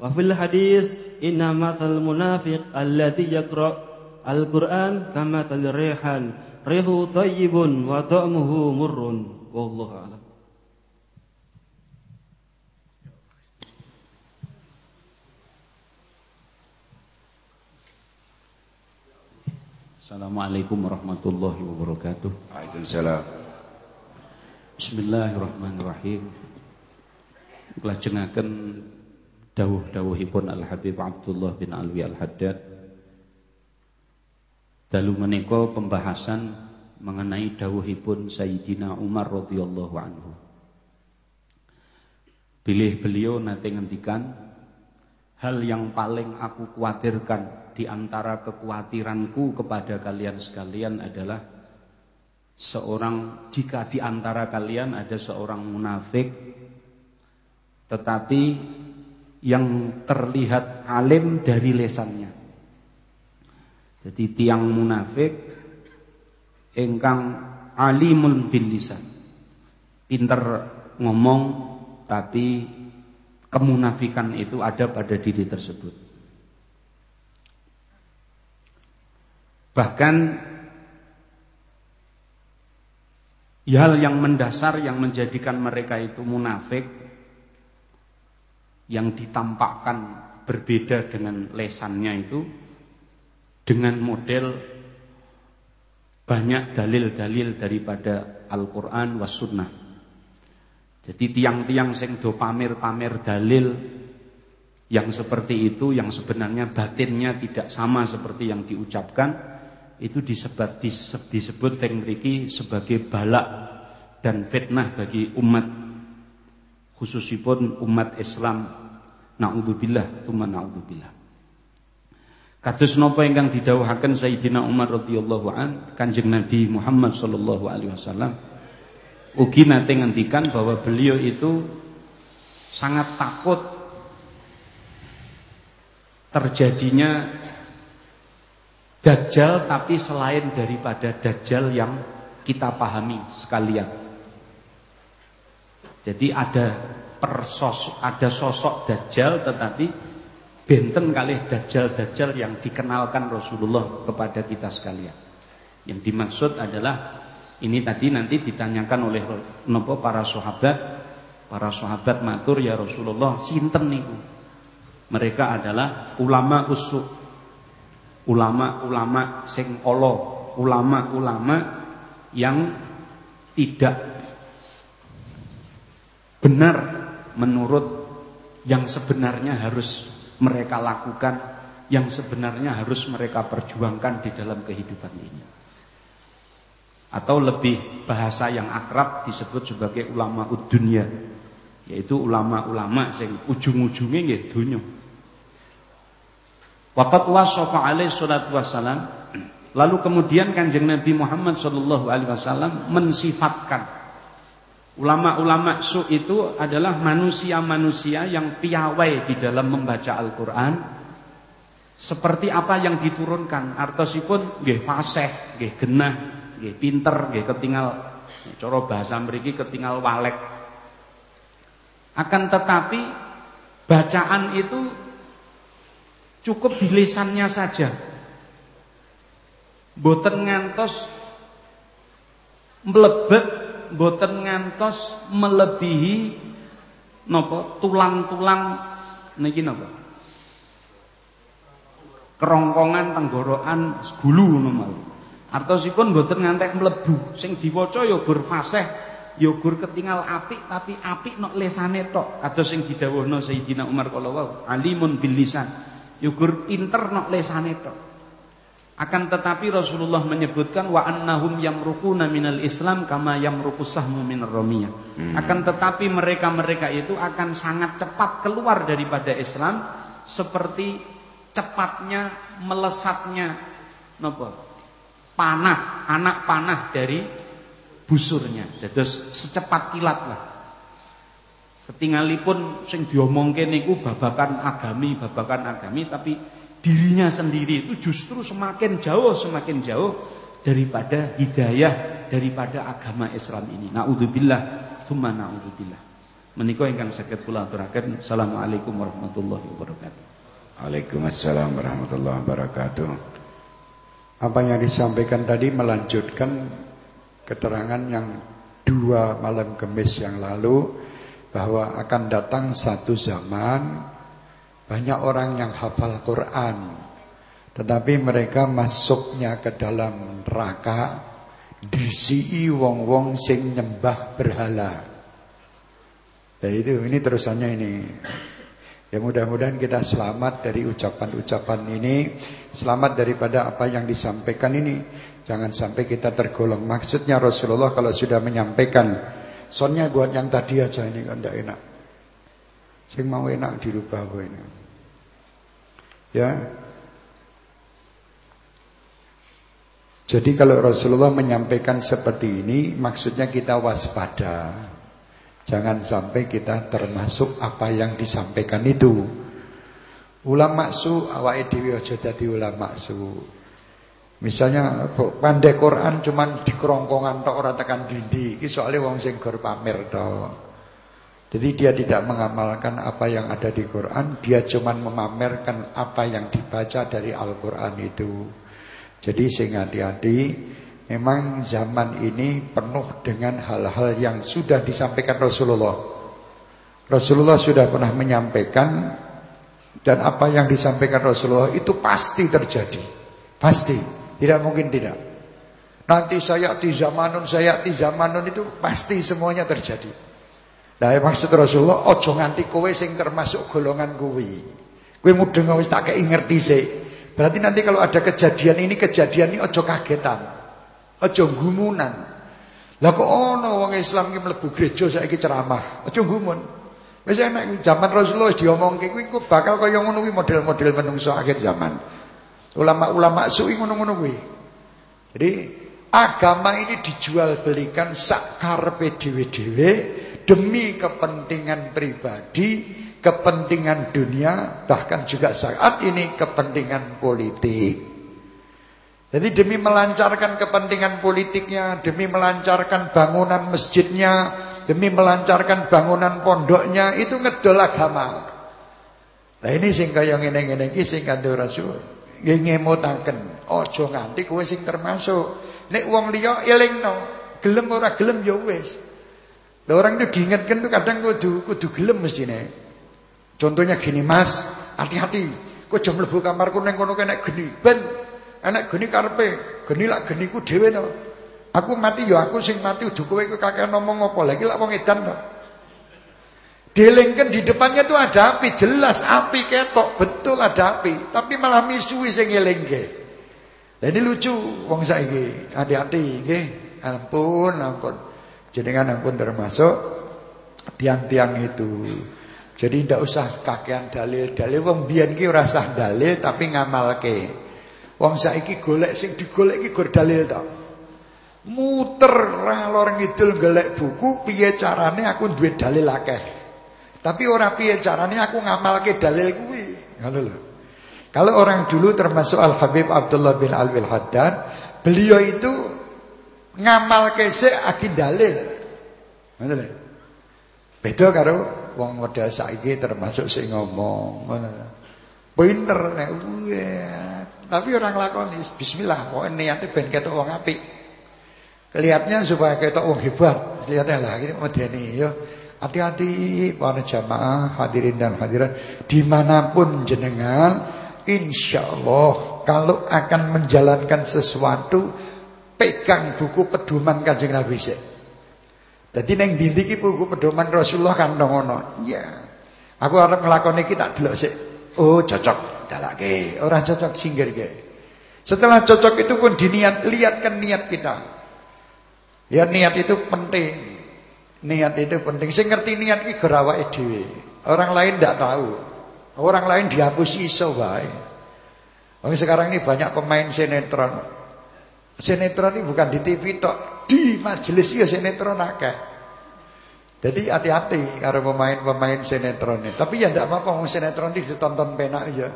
Wa fil hadis inna matal munafiq alladhi yaqra al-Qur'an kama tal rihan rihu tayyibun wa ta'muhu murrun. Wallahu a'lam. Assalamualaikum warahmatullahi wabarakatuh. Waalaikumsalam. Bismillahirrahmanirrahim. Kelajengaken dawuh-dawuhipun Al Habib Abdullah bin Alwi Al Haddad. Dalu menika pembahasan mengenai dawuhipun Sayyidina Umar radhiyallahu anhu. Pilih beliau nanti ngendikan hal yang paling aku khawatirkan di antara kekhawatiranku kepada kalian sekalian adalah seorang jika di antara kalian ada seorang munafik tetapi yang terlihat alim dari lesannya. Jadi tiang munafik engkang alimun bil lisan. Pinter ngomong tapi kemunafikan itu ada pada diri tersebut. Bahkan hal yang mendasar yang menjadikan mereka itu munafik yang ditampakkan berbeda dengan lesannya itu dengan model banyak dalil-dalil daripada Al-Qur'an was sunnah. Jadi tiang-tiang sing do pamer-pamer dalil yang seperti itu yang sebenarnya batinnya tidak sama seperti yang diucapkan itu disebut disebut teng mriki sebagai balak dan fitnah bagi umat khususipun umat Islam. Naudzubillah tsumma naudzubillah. Kados napa ingkang didhawuhaken Sayyidina Umar radhiyallahu an Kanjeng Nabi Muhammad sallallahu alaihi wasallam ugi nate ngendikan bahwa beliau itu sangat takut terjadinya Dajjal tapi selain daripada Dajjal yang kita pahami sekalian. Jadi ada persosok, ada sosok Dajjal tetapi benten kali Dajjal-Dajjal yang dikenalkan Rasulullah kepada kita sekalian. Yang dimaksud adalah ini tadi nanti ditanyakan oleh nopo para sahabat, para sahabat matur ya Rasulullah, sinten niku? Mereka adalah ulama usuk ulama-ulama sing Allah, ulama-ulama yang tidak benar menurut yang sebenarnya harus mereka lakukan, yang sebenarnya harus mereka perjuangkan di dalam kehidupan ini. Atau lebih bahasa yang akrab disebut sebagai ulama dunia, yaitu ulama-ulama sing ujung-ujungnya nggih donya. Waqat wasafa alaihi salatu wassalam. Lalu kemudian kanjeng Nabi Muhammad Shallallahu Alaihi Wasallam mensifatkan. Ulama-ulama su itu adalah manusia-manusia yang piawai di dalam membaca Al-Quran. Seperti apa yang diturunkan. Artosipun nggih fasih, nggih genah, nggih pinter, nggih ketinggal cara bahasa mriki ketinggal walek. Akan tetapi bacaan itu cukup di lisannya saja. Boten ngantos mlebet boten ngantos melebihi napa tulang-tulang niki napa? Kerongkongan tenggorokan gulu mau. Artosipun boten ngantek mlebu. Sing diwaca ya gur fasih ya gur ketinggal apik tapi apik nok lesane tok. Kados sing didhawuhna Sayyidina Umar kala wau alimun bil lisan ya gur pinter nok lesane tok akan tetapi Rasulullah menyebutkan wa annahum yamruquna minal Islam kama yamruqus sahmu minar ramiyah. Hmm. Akan tetapi mereka-mereka itu akan sangat cepat keluar daripada Islam seperti cepatnya melesatnya napa? Panah, anak panah dari busurnya. Dados secepat kilat lah. Ketinggalipun sing diomongke niku babakan agami, babakan agami tapi dirinya sendiri itu justru semakin jauh semakin jauh daripada hidayah daripada agama Islam ini. Naudzubillah, tsumma naudzubillah. Menika ingkang saged kula aturaken. Assalamualaikum warahmatullahi wabarakatuh. Waalaikumsalam warahmatullahi wabarakatuh. Apa yang disampaikan tadi melanjutkan keterangan yang dua malam kemis yang lalu bahwa akan datang satu zaman banyak orang yang hafal Quran Tetapi mereka masuknya ke dalam neraka Disii wong-wong sing nyembah berhala. Ya itu, ini terusannya ini. Ya mudah-mudahan kita selamat dari ucapan-ucapan ini Selamat daripada apa yang disampaikan ini. Jangan sampai kita tergolong. Maksudnya Rasulullah kalau sudah menyampaikan Soalnya buat yang tadi aja ini kan tidak enak Sing mau enak dirubah ini Ya. Jadi kalau Rasulullah menyampaikan seperti ini maksudnya kita waspada. Jangan sampai kita termasuk apa yang disampaikan itu. Ulama su awake dhewe aja dadi ulama su. Misalnya pandai Quran cuman di kerongkongan tok ora tekan dindi, iki soalnya wong sing gor pamer tok. Jadi dia tidak mengamalkan apa yang ada di Quran, dia cuma memamerkan apa yang dibaca dari Al-Quran itu. Jadi sehingga hati-hati, memang zaman ini penuh dengan hal-hal yang sudah disampaikan Rasulullah. Rasulullah sudah pernah menyampaikan dan apa yang disampaikan Rasulullah itu pasti terjadi. Pasti, tidak mungkin tidak. Nanti saya di zamanun, saya di zamanun itu pasti semuanya terjadi. Nah maksud Rasulullah ojo nganti kowe sing termasuk golongan kuwi. Kowe mudeng wis tak kei ngerti. Berarti nanti kalau ada kejadian ini kejadian ini ojo kagetan. Ojo gumunan. Lah kok ono wong Islam iki mlebu gereja saiki ceramah. Ojo gumun. Wis enak zaman Rasulullah diomongke kuwi bakal kaya ngono kuwi model-model menungso akhir zaman. Ulama-ulama suwi ngono-ngono kuwi. Jadi agama ini dijual belikan sak karepe demi kepentingan pribadi, kepentingan dunia, bahkan juga saat ini kepentingan politik. Jadi demi melancarkan kepentingan politiknya, demi melancarkan bangunan masjidnya, demi melancarkan bangunan pondoknya, itu ngedol agama. Nah ini sing kaya ngene-ngene iki sing Rasul. Nggih ngemutaken, aja nganti kowe sing termasuk. Nek wong liya elingno, gelem ora gelem ya wis. Nah, orang itu diingatkan tuh kadang kudu kudu gelem mestine. Contohnya gini, Mas, hati-hati. Kok jam lebu kamarku neng kono kena geni. Ben enak geni karepe, geni lak geniku dhewe to. Aku mati ya aku sing mati udah kowe kakek ngomong apa lagi lak wong edan to. Dilengken di depannya tuh ada api, jelas api ketok, betul ada api, tapi malah misui sing ngelengke. Jadi lucu wong saiki, hati-hati nggih. Ampun, ampun. Jenengan ampun termasuk tiang-tiang itu. Jadi tidak usah kakean dalil. Dalil wong biyen ki ora sah dalil tapi ngamalke. Wong saiki golek sing digolek iki gur dalil tok. Muter ngalor ngidul golek buku piye carane aku duwe dalil akeh. Tapi ora piye carane aku ngamalke dalil kuwi. Lho. Kalau orang dulu termasuk Al Habib Abdullah bin Alwil Haddad, beliau itu ngamal kese akin dalil. Ngono lho. Beda karo wong model saiki termasuk sing ngomong ngono. Pinter nek tapi orang lakoni bismillah, pokoknya niatnya ben ketok wong apik. Kelihatannya supaya ketok wong hebat. Lihatnya lah ini medeni ya. Hati-hati para jamaah hadirin dan hadirat di mana pun jenengan insya Allah kalau akan menjalankan sesuatu pegang buku pedoman Kanjeng Nabi sih. Jadi neng dindi buku pedoman Rasulullah kan ngono. Ya. Aku arep nglakoni iki tak delok sik. Oh, cocok dalake, orang cocok singgir ke. Setelah cocok itu pun diniat, lihatkan niat kita. Ya niat itu penting. Niat itu penting. Saya ngerti niat iki gerawa dhewe. Orang lain tidak tahu. Orang lain dihapus iso wae. Oh, sekarang ini banyak pemain sinetron. Sinetron ini bukan di TV tok, di majelis ya sinetron akeh. Jadi hati-hati kalau pemain-pemain sinetron ini. Tapi ya tidak apa-apa sinetron ini ditonton penak ya.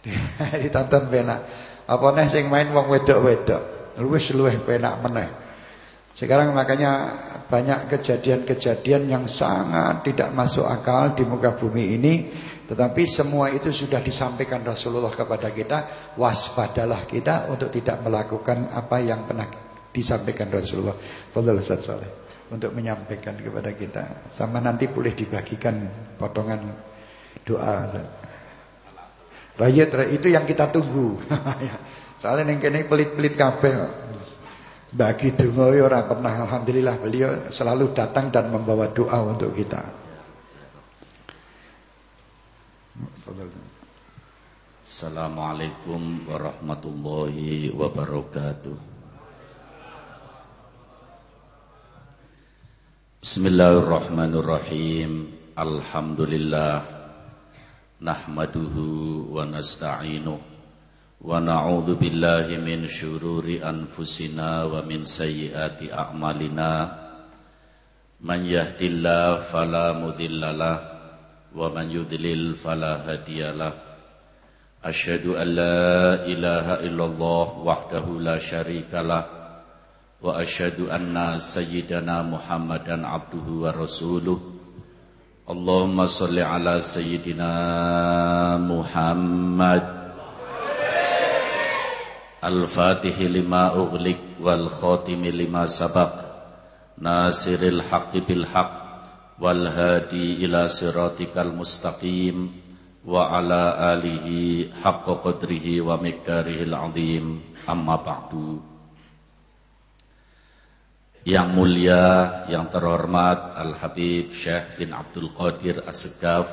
(laughs) ditonton penak. Apa nih sing main wong wedok-wedok. Luwih luwih penak meneh. Sekarang makanya banyak kejadian-kejadian yang sangat tidak masuk akal di muka bumi ini tetapi semua itu sudah disampaikan Rasulullah kepada kita waspadalah kita untuk tidak melakukan apa yang pernah disampaikan Rasulullah Fadhil Ustaz untuk menyampaikan kepada kita sama nanti boleh dibagikan potongan doa. Rakyat itu yang kita tunggu. (laughs) Soalnya neng kene pelit-pelit kabeh. Bagi donga orang pernah alhamdulillah beliau selalu datang dan membawa doa untuk kita. Assalamualaikum warahmatullahi wabarakatuh. Bismillahirrahmanirrahim. Alhamdulillah nahmaduhu wa nasta'inuh wa na'udzu billahi min syururi anfusina wa min sayyiati a'malina man yahdillahu fala mudhillalah wa man yudlil fala hadiyalah asyhadu an la ilaha illallah wahdahu la syarikalah wa asyhadu anna sayyidana muhammadan abduhu wa rasuluh اللهم صل على سيدنا محمد Al-Fatih lima uglik wal khatimi lima sabak Nasiril haqqi bil haqq wal hadi ila siratikal mustaqim wa ala alihi haqqa qadrihi wa miqdarihil azim amma ba'du Yang mulia, yang terhormat Al-Habib Syekh bin Abdul Qadir As-Segaf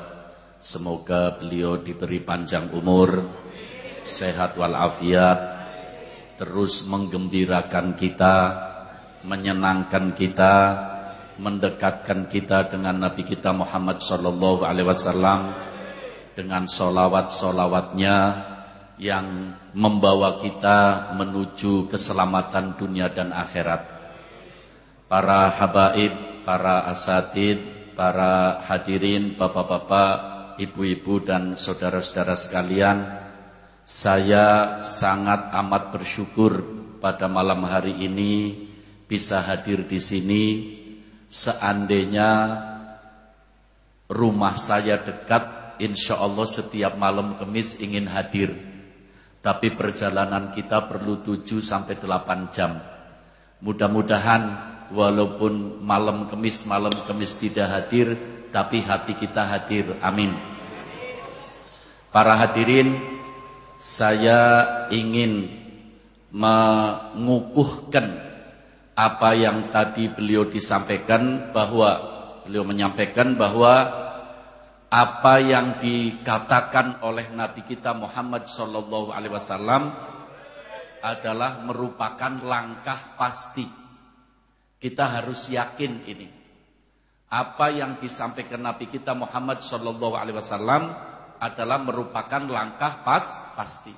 Semoga beliau diberi panjang umur Sehat wal afiat. Terus menggembirakan kita Menyenangkan kita Mendekatkan kita dengan Nabi kita Muhammad Sallallahu Alaihi Wasallam Dengan solawat-solawatnya Yang membawa kita menuju keselamatan dunia dan akhirat. Para habaib, para asatid, para hadirin, bapak-bapak, ibu-ibu dan saudara-saudara sekalian, saya sangat amat bersyukur pada malam hari ini bisa hadir di sini. Seandainya rumah saya dekat, insya Allah setiap malam kemis ingin hadir. Tapi perjalanan kita perlu 7 sampai 8 jam. Mudah-mudahan walaupun malam kemis malam kemis tidak hadir tapi hati kita hadir amin para hadirin saya ingin mengukuhkan apa yang tadi beliau disampaikan bahwa beliau menyampaikan bahwa apa yang dikatakan oleh Nabi kita Muhammad Shallallahu Alaihi Wasallam adalah merupakan langkah pasti kita harus yakin ini. Apa yang disampaikan Nabi kita Muhammad Shallallahu Alaihi Wasallam adalah merupakan langkah pas pasti.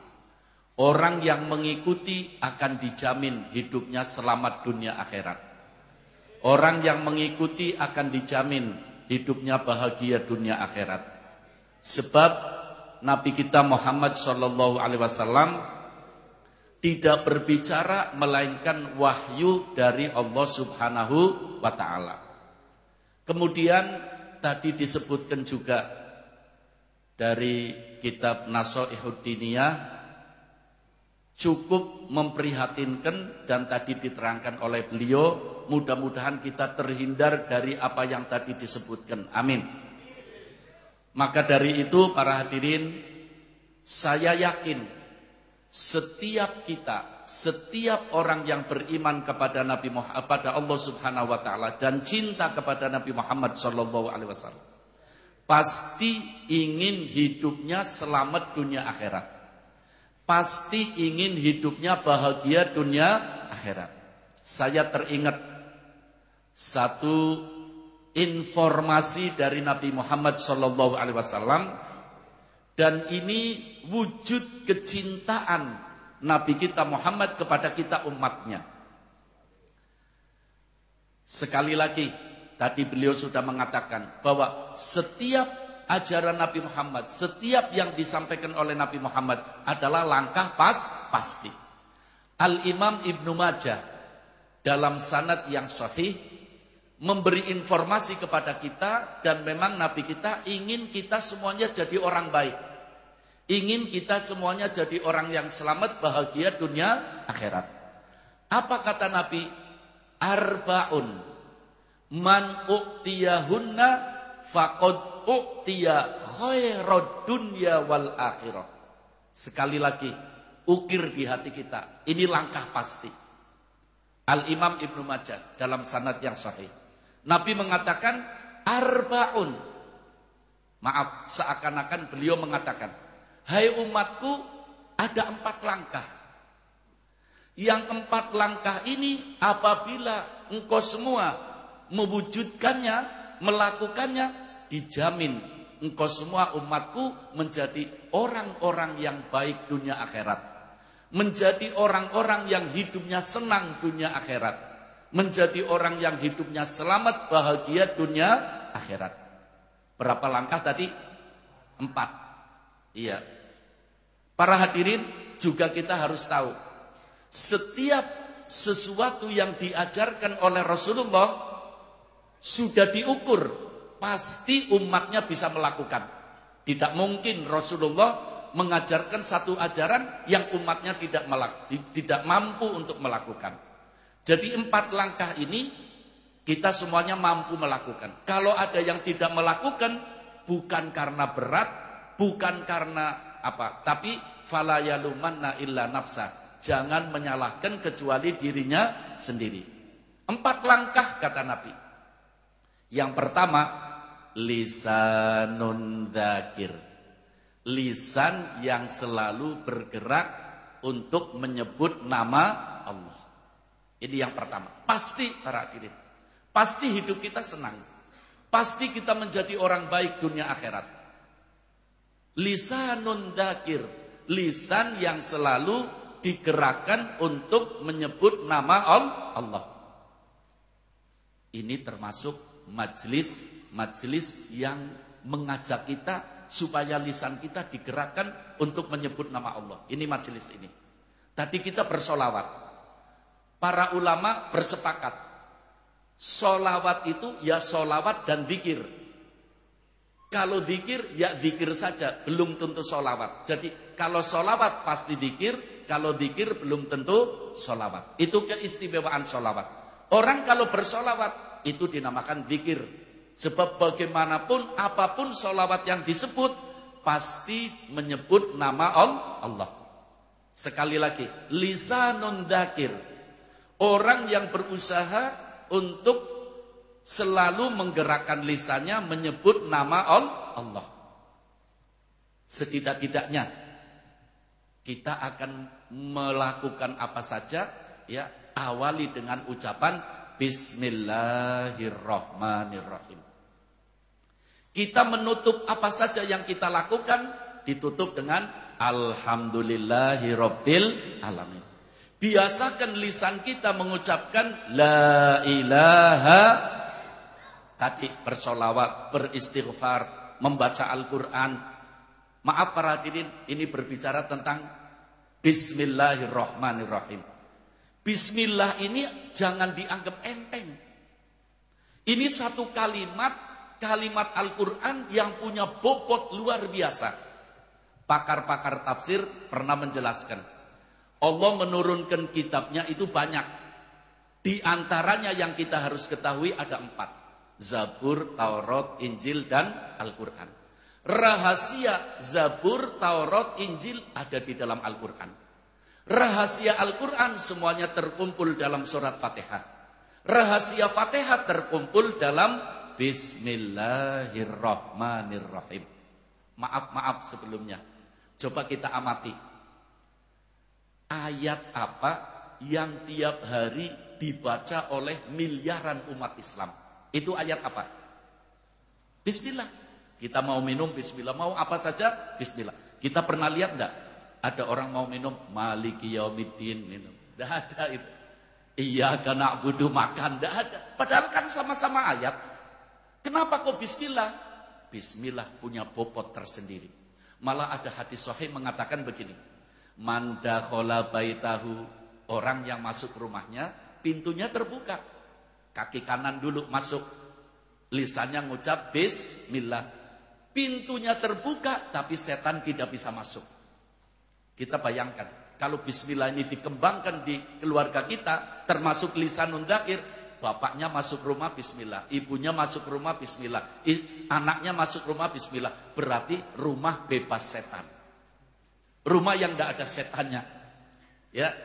Orang yang mengikuti akan dijamin hidupnya selamat dunia akhirat. Orang yang mengikuti akan dijamin hidupnya bahagia dunia akhirat. Sebab Nabi kita Muhammad Shallallahu Alaihi Wasallam tidak berbicara melainkan wahyu dari Allah Subhanahu wa taala. Kemudian tadi disebutkan juga dari kitab Diniyah cukup memprihatinkan dan tadi diterangkan oleh beliau mudah-mudahan kita terhindar dari apa yang tadi disebutkan. Amin. Maka dari itu para hadirin saya yakin setiap kita setiap orang yang beriman kepada Nabi Muhammad pada Allah Subhanahu wa taala dan cinta kepada Nabi Muhammad sallallahu alaihi wasallam pasti ingin hidupnya selamat dunia akhirat pasti ingin hidupnya bahagia dunia akhirat. Saya teringat satu informasi dari Nabi Muhammad Wasallam dan ini wujud kecintaan Nabi kita Muhammad kepada kita umatnya. Sekali lagi, tadi beliau sudah mengatakan bahwa setiap ajaran Nabi Muhammad, setiap yang disampaikan oleh Nabi Muhammad adalah langkah pas pasti. Al-Imam Ibnu Majah dalam sanad yang sahih memberi informasi kepada kita dan memang Nabi kita ingin kita semuanya jadi orang baik. Ingin kita semuanya jadi orang yang selamat, bahagia dunia akhirat. Apa kata Nabi? Arbaun man u'tiyahunna faqad u'tiya khairad dunya wal akhirah. Sekali lagi, ukir di hati kita. Ini langkah pasti. Al-Imam Ibnu Majah dalam sanad yang sahih. Nabi mengatakan arbaun. Maaf, seakan-akan beliau mengatakan, "Hai umatku, ada empat langkah." Yang empat langkah ini apabila engkau semua mewujudkannya, melakukannya, dijamin engkau semua umatku menjadi orang-orang yang baik dunia akhirat. Menjadi orang-orang yang hidupnya senang dunia akhirat. Menjadi orang yang hidupnya selamat bahagia dunia akhirat. Berapa langkah tadi? Empat. Iya. Para hadirin juga kita harus tahu. Setiap sesuatu yang diajarkan oleh Rasulullah sudah diukur pasti umatnya bisa melakukan. Tidak mungkin Rasulullah mengajarkan satu ajaran yang umatnya tidak melak, tidak mampu untuk melakukan. Jadi empat langkah ini kita semuanya mampu melakukan. Kalau ada yang tidak melakukan bukan karena berat, bukan karena apa, tapi falayalumanna illa nafsa. Jangan menyalahkan kecuali dirinya sendiri. Empat langkah kata Nabi. Yang pertama, lisanun dzakir. Lisan yang selalu bergerak untuk menyebut nama Allah. Ini yang pertama. Pasti para hadirin. Pasti hidup kita senang. Pasti kita menjadi orang baik dunia akhirat. Lisanun dzakir. Lisan yang selalu digerakkan untuk menyebut nama Allah. Ini termasuk majlis majelis yang mengajak kita supaya lisan kita digerakkan untuk menyebut nama Allah. Ini majelis ini. Tadi kita bersolawat. Para ulama bersepakat. Solawat itu ya solawat dan dikir. Kalau dikir ya dikir saja, belum tentu solawat. Jadi kalau solawat pasti dikir, kalau dikir belum tentu solawat. Itu keistimewaan solawat. Orang kalau bersolawat itu dinamakan dikir. Sebab bagaimanapun apa pun solawat yang disebut pasti menyebut nama Allah. Sekali lagi, lisanun dakir. Orang yang berusaha untuk selalu menggerakkan lisannya menyebut nama Allah. Setidak-tidaknya kita akan melakukan apa saja ya awali dengan ucapan bismillahirrahmanirrahim. Kita menutup apa saja yang kita lakukan ditutup dengan alhamdulillahirabbil alamin. Biasakan lisan kita mengucapkan la ilaha tadi bersolawat, beristighfar, membaca Al-Qur'an. Maaf para hadirin, ini berbicara tentang bismillahirrahmanirrahim. Bismillah ini jangan dianggap enteng. Ini satu kalimat, kalimat Al-Quran yang punya bobot luar biasa. Pakar-pakar tafsir pernah menjelaskan. Allah menurunkan kitabnya itu banyak. Di antaranya yang kita harus ketahui ada empat. Zabur, Taurat, Injil, dan Al-Quran. Rahasia Zabur, Taurat, Injil ada di dalam Al-Quran. Rahasia Al-Quran semuanya terkumpul dalam surat Fatihah. Rahasia Fatihah terkumpul dalam Bismillahirrahmanirrahim. Maaf-maaf sebelumnya. Coba kita amati. Ayat apa yang tiap hari dibaca oleh miliaran umat Islam? Itu ayat apa? Bismillah. Kita mau minum bismillah, mau apa saja bismillah. Kita pernah lihat enggak ada orang mau minum maliki yaumiddin minum. Tidak ada itu. Iya karena budu makan. Tidak ada. Padahal kan sama-sama ayat. Kenapa kok bismillah? Bismillah punya bobot tersendiri. Malah ada hadis sahih mengatakan begini. Manda khola baitahu. Orang yang masuk rumahnya, pintunya terbuka. Kaki kanan dulu masuk. Lisannya ngucap bismillah. Pintunya terbuka tapi setan tidak bisa masuk. Kita bayangkan, kalau bismillah ini dikembangkan di keluarga kita, termasuk lisanun dakir, bapaknya masuk rumah bismillah, ibunya masuk rumah bismillah, anaknya masuk rumah bismillah, berarti rumah bebas setan. Rumah yang tidak ada setannya. Ya.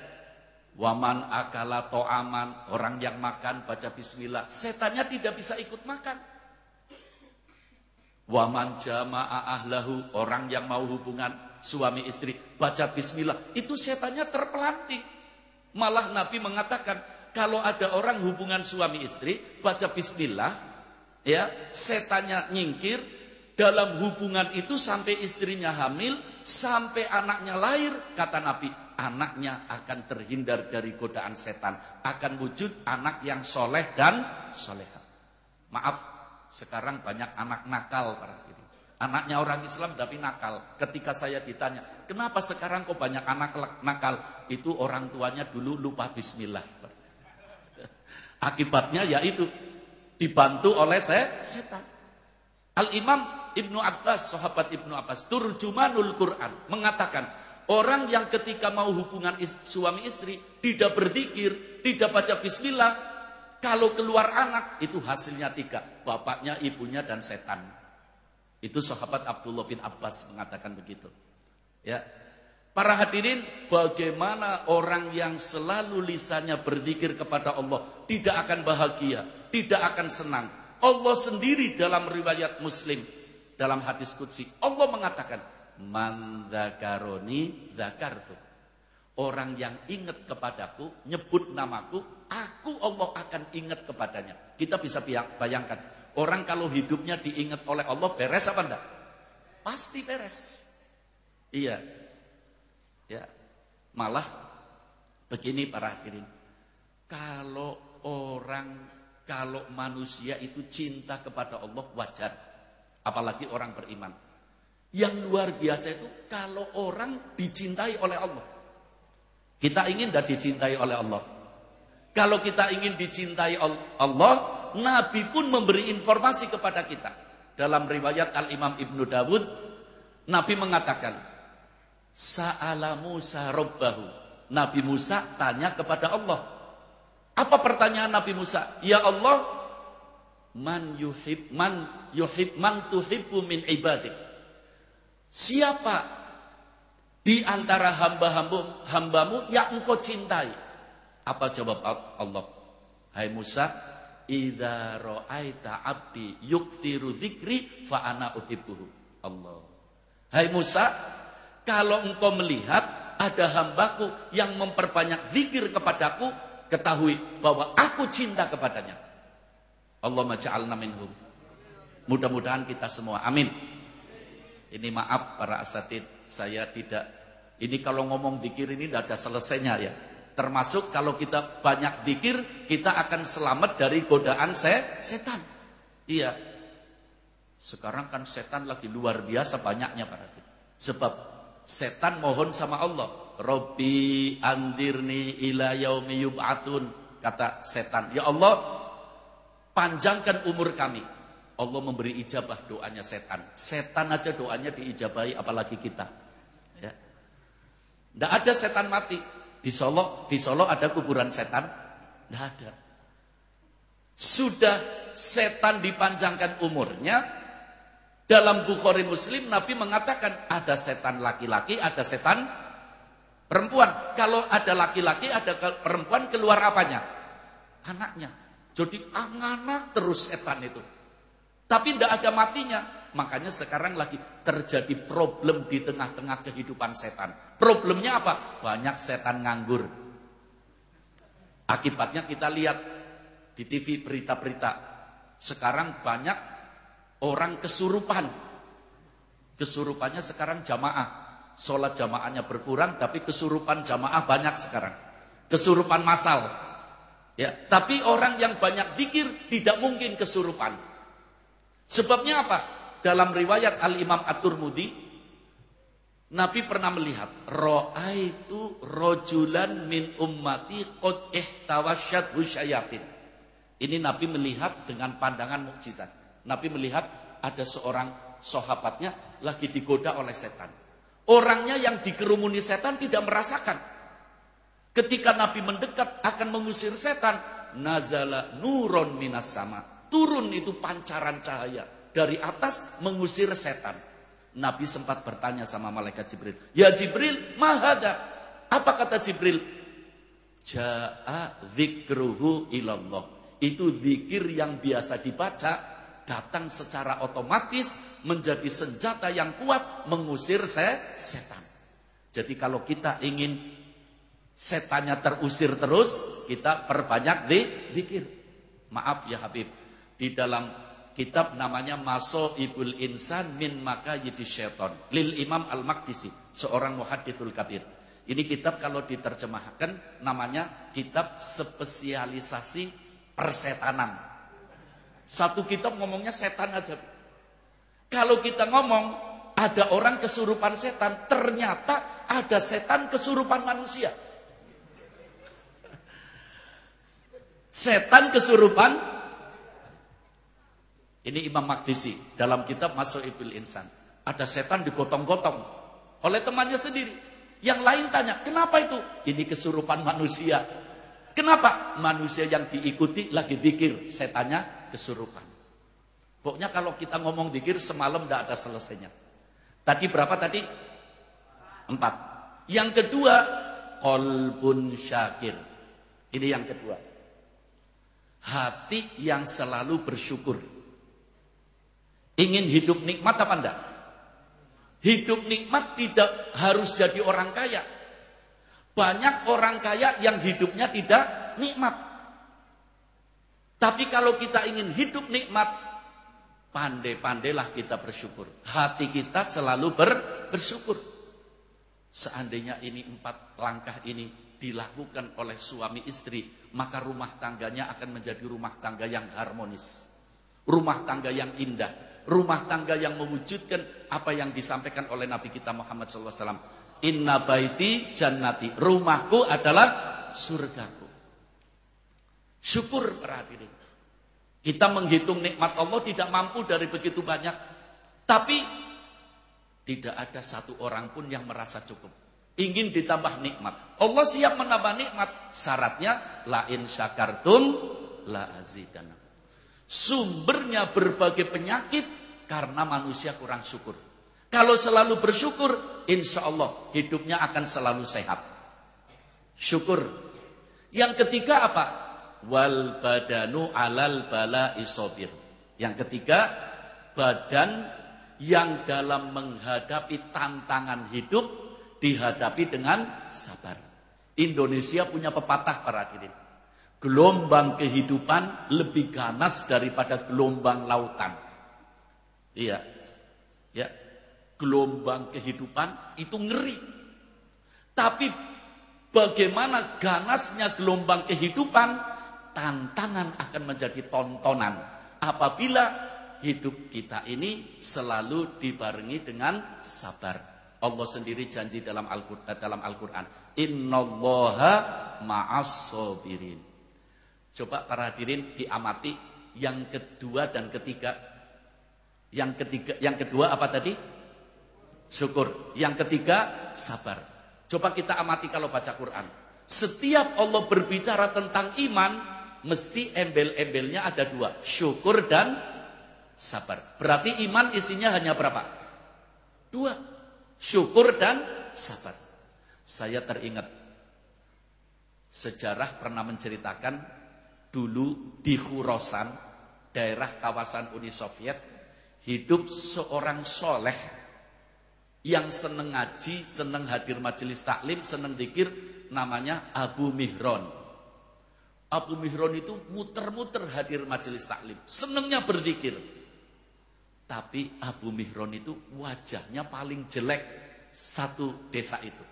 Waman akala to'aman, orang yang makan baca bismillah, setannya tidak bisa ikut makan. Waman jama'a ahlahu, orang yang mau hubungan suami istri baca bismillah, itu setannya terpelanting. Malah Nabi mengatakan, kalau ada orang hubungan suami istri baca bismillah, ya, setannya nyingkir dalam hubungan itu sampai istrinya hamil, sampai anaknya lahir, kata Nabi, anaknya akan terhindar dari godaan setan, akan wujud anak yang soleh dan soleha. Maaf, sekarang banyak anak nakal para Anaknya orang Islam tapi nakal. Ketika saya ditanya, kenapa sekarang kok banyak anak nakal? Itu orang tuanya dulu lupa bismillah. (laughs) Akibatnya yaitu dibantu oleh saya setan. Al-Imam Ibnu Abbas, sahabat Ibnu Abbas, turjumanul Quran, mengatakan, orang yang ketika mau hubungan suami istri, tidak berzikir, tidak baca bismillah, kalau keluar anak, itu hasilnya tiga. Bapaknya, ibunya, dan setan. Itu sahabat Abdullah bin Abbas mengatakan begitu. Ya. Para hadirin, bagaimana orang yang selalu lisannya berzikir kepada Allah tidak akan bahagia, tidak akan senang. Allah sendiri dalam riwayat Muslim dalam hadis qudsi, Allah mengatakan, "Man dzakaroni dzakartu." Orang yang ingat kepadaku, nyebut namaku, aku Allah akan ingat kepadanya. Kita bisa bayangkan, Orang kalau hidupnya diingat oleh Allah beres apa enggak? Pasti beres. Iya. Ya. Malah begini para hadirin. Kalau orang kalau manusia itu cinta kepada Allah wajar. Apalagi orang beriman. Yang luar biasa itu kalau orang dicintai oleh Allah. Kita ingin dan dicintai oleh Allah. Kalau kita ingin dicintai Allah, Nabi pun memberi informasi kepada kita. Dalam riwayat Al-Imam Ibnu Dawud, Nabi mengatakan, Sa'ala Musa Rabbahu. Nabi Musa tanya kepada Allah. Apa pertanyaan Nabi Musa? Ya Allah, man yuhib man yuhib man tuhibbu min ibadik. Siapa di antara hamba-hambamu hambamu yang engkau cintai? Apa jawab Allah? Hai Musa, Idza ra'aita 'abdi yukthiru dzikri fa ana uhibbuhu. Allah. Hai Musa, kalau engkau melihat ada hambaku yang memperbanyak zikir kepadaku, ketahui bahwa aku cinta kepadanya. Allah maja'alna minhum. Mudah-mudahan kita semua. Amin. Ini maaf para asatid, saya tidak. Ini kalau ngomong dikir ini tidak ada selesainya ya. Termasuk kalau kita banyak dikir, kita akan selamat dari godaan se setan. Iya. Sekarang kan setan lagi luar biasa banyaknya para Sebab setan mohon sama Allah. Robbi andirni ila yaumi yub'atun. Kata setan, ya Allah, panjangkan umur kami Allah memberi ijabah doanya setan. Setan aja doanya diijabahi apalagi kita. Ya. Tidak ada setan mati. Di Solo, di Solo ada kuburan setan? Tidak ada. Sudah setan dipanjangkan umurnya. Dalam Bukhari Muslim Nabi mengatakan ada setan laki-laki, ada setan perempuan. Kalau ada laki-laki, ada perempuan keluar apanya? Anaknya. Jadi anak terus setan itu. Tapi tidak ada matinya. Makanya sekarang lagi terjadi problem di tengah-tengah kehidupan setan. Problemnya apa? Banyak setan nganggur. Akibatnya kita lihat di TV berita-berita. Sekarang banyak orang kesurupan. Kesurupannya sekarang jamaah. Sholat jamaahnya berkurang tapi kesurupan jamaah banyak sekarang. Kesurupan massal. Ya, tapi orang yang banyak zikir tidak mungkin kesurupan. Sebabnya apa? Dalam riwayat Al-Imam At-Turmudi Nabi pernah melihat Ra'aitu rojulan min ummati qad ihtawasyat husyayatin. Ini Nabi melihat dengan pandangan mukjizat. Nabi melihat ada seorang sahabatnya lagi digoda oleh setan. Orangnya yang dikerumuni setan tidak merasakan. Ketika Nabi mendekat akan mengusir setan, nazala nuron minas sama turun itu pancaran cahaya dari atas mengusir setan. Nabi sempat bertanya sama malaikat Jibril, "Ya Jibril, mahada?" Apa kata Jibril? Ja'a dzikruhu ilallah. Itu zikir yang biasa dibaca datang secara otomatis menjadi senjata yang kuat mengusir se setan. Jadi kalau kita ingin setannya terusir terus, kita perbanyak di zikir. Maaf ya Habib, di dalam kitab namanya Maso Ibul Insan min Maka Syaiton lil Imam Al-Maqdisi seorang muhadithul kabir. Ini kitab kalau diterjemahkan namanya kitab spesialisasi persetanan. Satu kitab ngomongnya setan aja. Kalau kita ngomong ada orang kesurupan setan ternyata ada setan kesurupan manusia. Setan kesurupan ini Imam Makdisi dalam kitab Masuk Ibil Insan. Ada setan digotong-gotong oleh temannya sendiri. Yang lain tanya, kenapa itu? Ini kesurupan manusia. Kenapa? Manusia yang diikuti lagi dikir, setannya kesurupan. Pokoknya kalau kita ngomong dikir semalam tidak ada selesainya. Tadi berapa tadi? Empat. Yang kedua, kolbun syakir. Ini yang kedua. Hati yang selalu bersyukur. Ingin hidup nikmat apa enggak? Hidup nikmat tidak harus jadi orang kaya. Banyak orang kaya yang hidupnya tidak nikmat. Tapi kalau kita ingin hidup nikmat, pandai-pandailah kita bersyukur. Hati kita selalu ber, bersyukur. Seandainya ini empat langkah ini dilakukan oleh suami istri, maka rumah tangganya akan menjadi rumah tangga yang harmonis. Rumah tangga yang indah rumah tangga yang mewujudkan apa yang disampaikan oleh Nabi kita Muhammad SAW. Inna baiti jannati. Rumahku adalah surgaku. Syukur para. Kita menghitung nikmat Allah tidak mampu dari begitu banyak. Tapi tidak ada satu orang pun yang merasa cukup. Ingin ditambah nikmat. Allah siap menambah nikmat. Syaratnya la in syakartum la azidana. Sumbernya berbagai penyakit karena manusia kurang syukur. Kalau selalu bersyukur, insya Allah hidupnya akan selalu sehat. Syukur. Yang ketiga apa? Wal badanu alal bala isobir. Yang ketiga, badan yang dalam menghadapi tantangan hidup dihadapi dengan sabar. Indonesia punya pepatah para hadirin. Gelombang kehidupan lebih ganas daripada gelombang lautan. Iya. Ya. gelombang kehidupan itu ngeri. Tapi bagaimana ganasnya gelombang kehidupan, tantangan akan menjadi tontonan. Apabila hidup kita ini selalu dibarengi dengan sabar. Allah sendiri janji dalam Al-Qur'an dalam Al-Qur'an, "Innallaha ma'as sabirin." Coba para hadirin diamati yang kedua dan ketiga. Yang ketiga yang kedua apa tadi? Syukur. Yang ketiga sabar. Coba kita amati kalau baca Quran. Setiap Allah berbicara tentang iman, mesti embel-embelnya ada dua, syukur dan sabar. Berarti iman isinya hanya berapa? Dua, syukur dan sabar. Saya teringat sejarah pernah menceritakan dulu di Khurasan, daerah kawasan Uni Soviet, hidup seorang soleh yang seneng ngaji, seneng hadir majelis taklim, seneng dikir, namanya Abu Mihron. Abu Mihron itu muter-muter hadir majelis taklim, senengnya berdikir. Tapi Abu Mihron itu wajahnya paling jelek satu desa itu.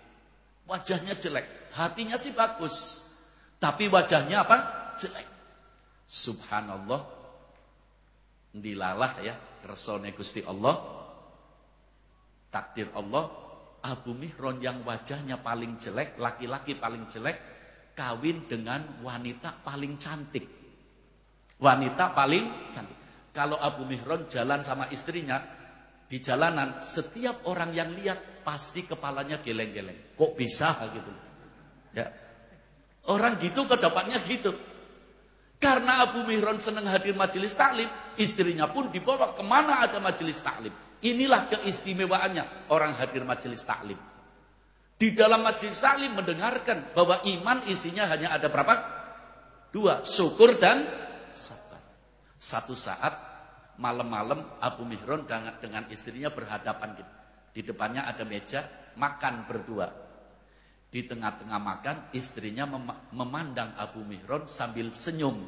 Wajahnya jelek, hatinya sih bagus. Tapi wajahnya apa? Jelek. Subhanallah. Dilalah ya, kersone Gusti Allah. Takdir Allah, Abu Mihron yang wajahnya paling jelek, laki-laki paling jelek, kawin dengan wanita paling cantik. Wanita paling cantik. Kalau Abu Mihron jalan sama istrinya di jalanan, setiap orang yang lihat pasti kepalanya geleng-geleng. Kok bisa gitu? Ya. Orang gitu kedapatnya gitu. Karena Abu Mihron senang hadir majelis taklim, istrinya pun dibawa ke mana ada majelis taklim. Inilah keistimewaannya orang hadir majelis taklim. Di dalam majelis taklim mendengarkan bahwa iman isinya hanya ada berapa? Dua, syukur dan sabar. Satu saat malam-malam Abu Mihron dengan, istrinya berhadapan. Di depannya ada meja, makan berdua. Di tengah-tengah makan, istrinya mem memandang Abu Mihron sambil senyum.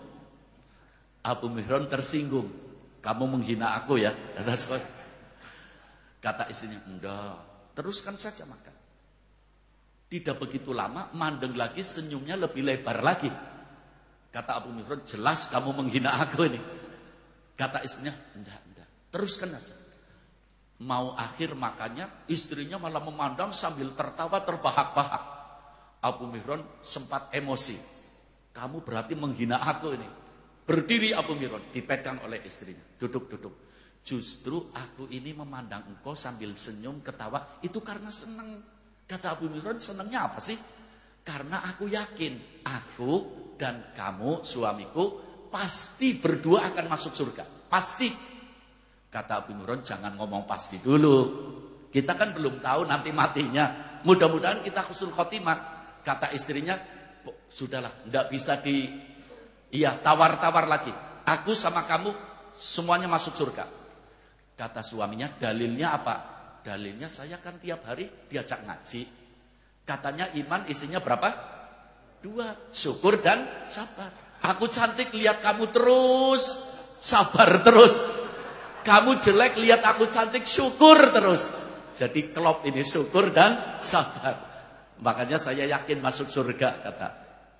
Abu Mihron tersinggung. Kamu menghina aku ya. Kata istrinya, enggak. Teruskan saja makan. Tidak begitu lama, mandeng lagi, senyumnya lebih lebar lagi. Kata Abu Mihron, jelas kamu menghina aku ini. Kata istrinya, enggak, enggak. Teruskan aja. Mau akhir makannya, istrinya malah memandang sambil tertawa terbahak-bahak. Abu Mihron sempat emosi. Kamu berarti menghina aku ini. Berdiri Abu Mihron, dipegang oleh istrinya. Duduk, duduk. Justru aku ini memandang engkau sambil senyum, ketawa. Itu karena senang. Kata Abu Mihron, senangnya apa sih? Karena aku yakin, aku dan kamu, suamiku, pasti berdua akan masuk surga. Pasti. Kata Abu Murron, jangan ngomong pasti dulu. Kita kan belum tahu nanti matinya. Mudah-mudahan kita khusul khotimah. Kata istrinya, sudahlah, tidak bisa di iya tawar-tawar lagi. Aku sama kamu semuanya masuk surga. Kata suaminya, dalilnya apa? Dalilnya saya kan tiap hari diajak ngaji. Katanya iman isinya berapa? Dua, syukur dan sabar. Aku cantik lihat kamu terus, sabar terus. Kamu jelek lihat aku cantik, syukur terus. Jadi klop ini syukur dan sabar. Makanya saya yakin masuk surga kata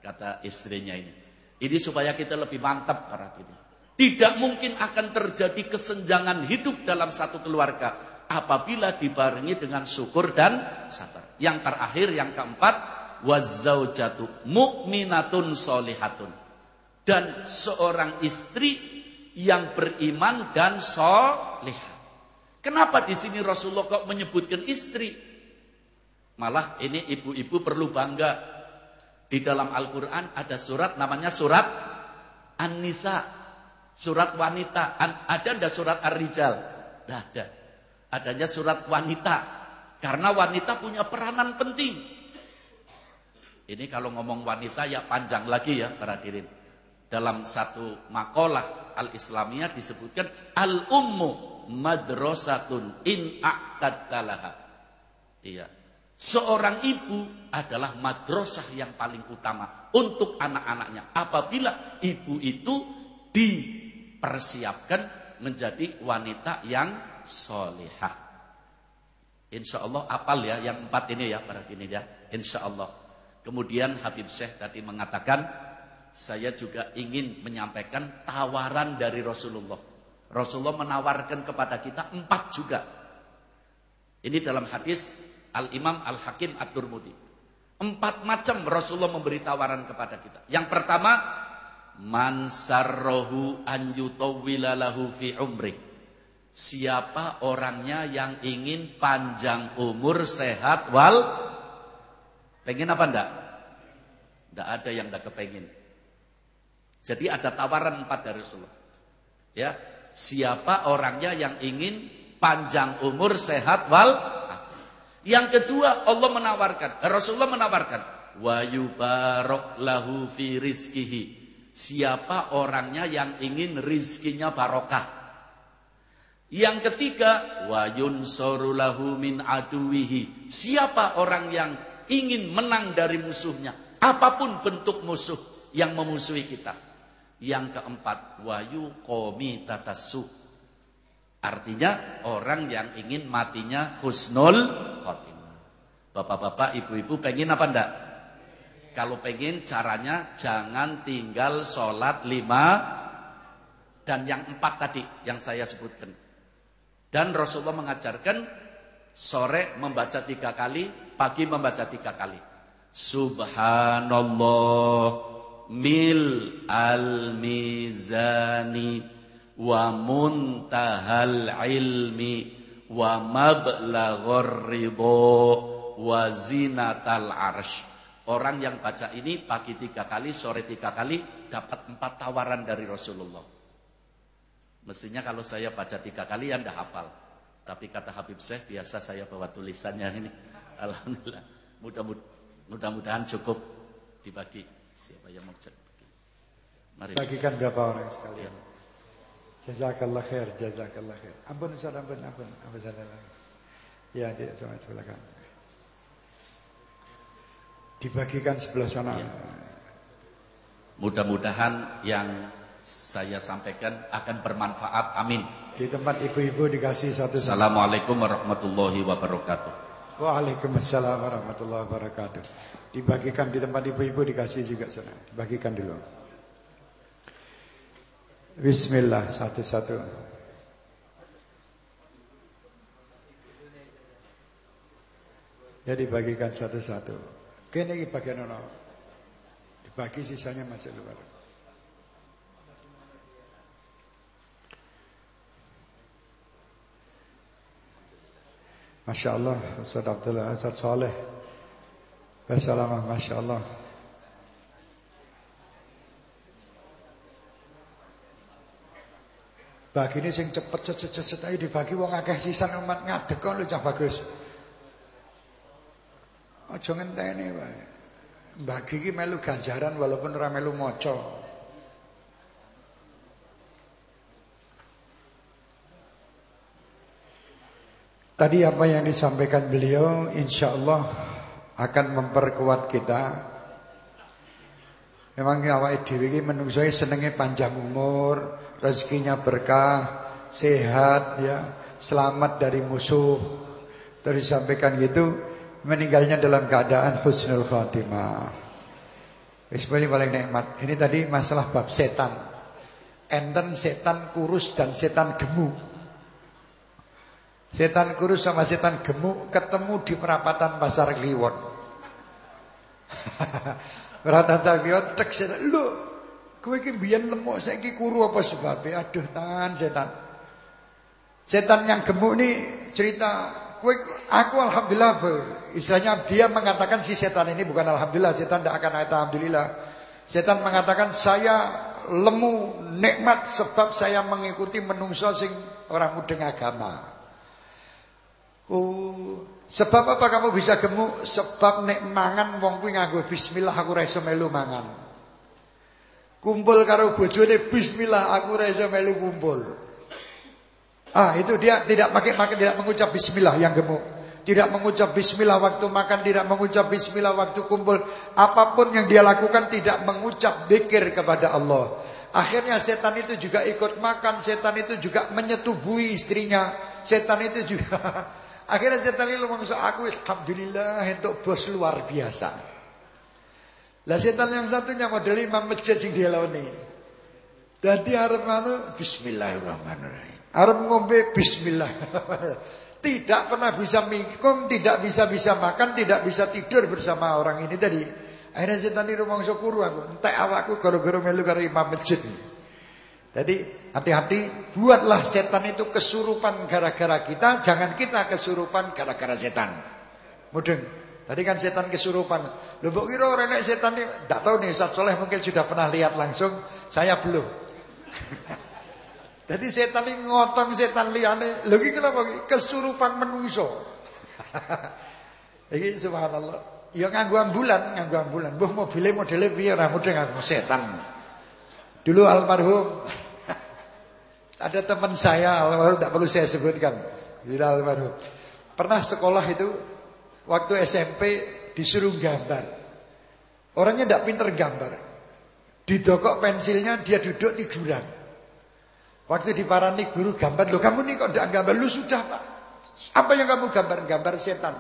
kata istrinya ini. Ini supaya kita lebih mantap para ini. Tidak mungkin akan terjadi kesenjangan hidup dalam satu keluarga apabila dibarengi dengan syukur dan sabar. Yang terakhir yang keempat wazaujatu mu'minatun solihatun dan seorang istri yang beriman dan soleh. Kenapa di sini Rasulullah kok menyebutkan istri? Malah ini ibu-ibu perlu bangga. Di dalam Al-Quran ada surat namanya surat An-Nisa. Surat wanita. Ada ada surat Ar-Rijal? Tidak ada. Adanya surat wanita. Karena wanita punya peranan penting. Ini kalau ngomong wanita ya panjang lagi ya para dirin dalam satu makalah al-islamiyah disebutkan al-ummu madrasatun in a'tadtalaha. Iya. Seorang ibu adalah madrasah yang paling utama untuk anak-anaknya. Apabila ibu itu dipersiapkan menjadi wanita yang solehah. Insya Allah apal ya yang empat ini ya para ini ya. Insya Allah. Kemudian Habib Syekh tadi mengatakan saya juga ingin menyampaikan tawaran dari Rasulullah. Rasulullah menawarkan kepada kita empat juga. Ini dalam hadis Al-Imam Al-Hakim At-Turmudi. Empat macam Rasulullah memberi tawaran kepada kita. Yang pertama, man sarrohu an fi umri. Siapa orangnya yang ingin panjang umur, sehat, wal pengen apa enggak? Enggak ada yang enggak kepengin. Jadi ada tawaran empat dari Rasulullah. Ya, siapa orangnya yang ingin panjang umur, sehat, wal Yang kedua Allah menawarkan, Rasulullah menawarkan, wa yubarok lahu fi rizkihi. Siapa orangnya yang ingin rizkinya barokah. Yang ketiga, wa yunsarulahu min aduwihi. Siapa orang yang ingin menang dari musuhnya, apa pun bentuk musuh yang memusuhi kita. Yang keempat, wa yuqomi tatasu. Artinya orang yang ingin matinya husnul khotimah. Bapak-bapak, ibu-ibu pengen apa enggak? Kalau pengen caranya jangan tinggal sholat lima dan yang empat tadi yang saya sebutkan. Dan Rasulullah mengajarkan sore membaca tiga kali, pagi membaca tiga kali. Subhanallah mil al mizani wa muntahal ilmi wa mablaghur ridho wa zinatal arsh. Orang yang baca ini pagi tiga kali, sore tiga kali, dapat empat tawaran dari Rasulullah. Mestinya kalau saya baca tiga kali ya ndak hafal. Tapi kata Habib Syekh biasa saya bawa tulisannya ini. (laughs) Alhamdulillah. Mudah-mudahan cukup dibagi. Siapa yang mau Mari. Bagikan berapa orang sekalian. Ya. Jazakallah khair, jazakallah khair. Ampun Ustaz, ampun, ampun. Ampun salah. Ya, dia sama sebelah kan. Dibagikan sebelah sana. Ya. Mudah-mudahan yang saya sampaikan akan bermanfaat. Amin. Di tempat ibu-ibu dikasih satu. Assalamualaikum warahmatullahi wabarakatuh. Waalaikumsalam warahmatullahi wabarakatuh. Dibagikan di tempat ibu-ibu dikasih juga sana. Bagikan dulu. Bismillah satu-satu. Ya dibagikan satu-satu. Kene bagian ono. Dibagi sisanya masuk luar. Masya Allah Ustaz Abdullah Ustaz Saleh Bersalamah Masya Allah Bagi ini sing cepet cepet cepet ayo dibagi wong akeh sisan umat ngadeg kok lu cah bagus. Aja ngenteni wae. Bagi iki melu ganjaran walaupun ora melu maca. Tadi apa yang disampaikan beliau insya Allah akan memperkuat kita. Memang awak dhewe iki menungsoe senenge panjang umur, rezekinya berkah, sehat ya, selamat dari musuh. Terus disampaikan gitu, meninggalnya dalam keadaan husnul khatimah. Wis paling nikmat. Ini tadi masalah bab setan. Enten setan kurus dan setan gemuk. Setan kurus sama setan gemuk ketemu di perapatan pasar Kliwon. (laughs) perapatan pasar Kliwon tek setan, "Lho, kowe iki biyen lemuk saiki kuru apa sebabnya?" Aduh, tan setan. Setan yang gemuk nih cerita, "Kowe aku alhamdulillah. Istilahnya dia mengatakan si setan ini bukan alhamdulillah, setan tidak akan kata alhamdulillah. Setan mengatakan saya lemu nikmat sebab saya mengikuti menungso sing orang mudeng agama. Oh, sebab apa kamu bisa gemuk? Sebab nek mangan wong kuwi nganggo bismillah aku ora iso melu mangan. Kumpul karo bojone bismillah aku ora iso melu kumpul. Ah, itu dia tidak pakai makan tidak mengucap bismillah yang gemuk. Tidak mengucap bismillah waktu makan, tidak mengucap bismillah waktu kumpul. Apa pun yang dia lakukan tidak mengucap zikir kepada Allah. Akhirnya setan itu juga ikut makan, setan itu juga menyetubuhi istrinya. Setan itu juga (laughs) Akhirnya setan ini ngomong aku alhamdulillah untuk bos luar biasa. Lah setan yang satunya model imam masjid sing dieloni. Dadi arep anu bismillahirrahmanirrahim. Arep ngombe bismillah. (laughs) tidak pernah bisa minum, tidak bisa bisa makan, tidak bisa tidur bersama orang ini tadi. Akhirnya setan ini rumah syukur aku, entek awakku gara-gara melu karo imam masjid. Jadi hati-hati buatlah setan itu kesurupan gara-gara kita, jangan kita kesurupan gara-gara setan. Mudeng. Tadi kan setan kesurupan. Lho mbok kira ora nek setan ini enggak tahu nih Ustaz Soleh mungkin sudah pernah lihat langsung, saya belum. (laughs) Jadi setan ini ngotong setan liane. Lho iki kenapa kesurupan menungso. (laughs) iki subhanallah. Ya nganggo ambulan, nganggo ambulan. Mbah mobile modele piye ora mudeng aku setan. Dulu almarhum ada teman saya almarhum tak perlu saya sebutkan. Bila almarhum. Pernah sekolah itu waktu SMP disuruh gambar. Orangnya tidak pinter gambar. Didokok pensilnya dia duduk tiduran. Waktu diparani guru gambar, lo kamu nih kok tidak gambar? Lu sudah pak. Apa yang kamu gambar? Gambar setan.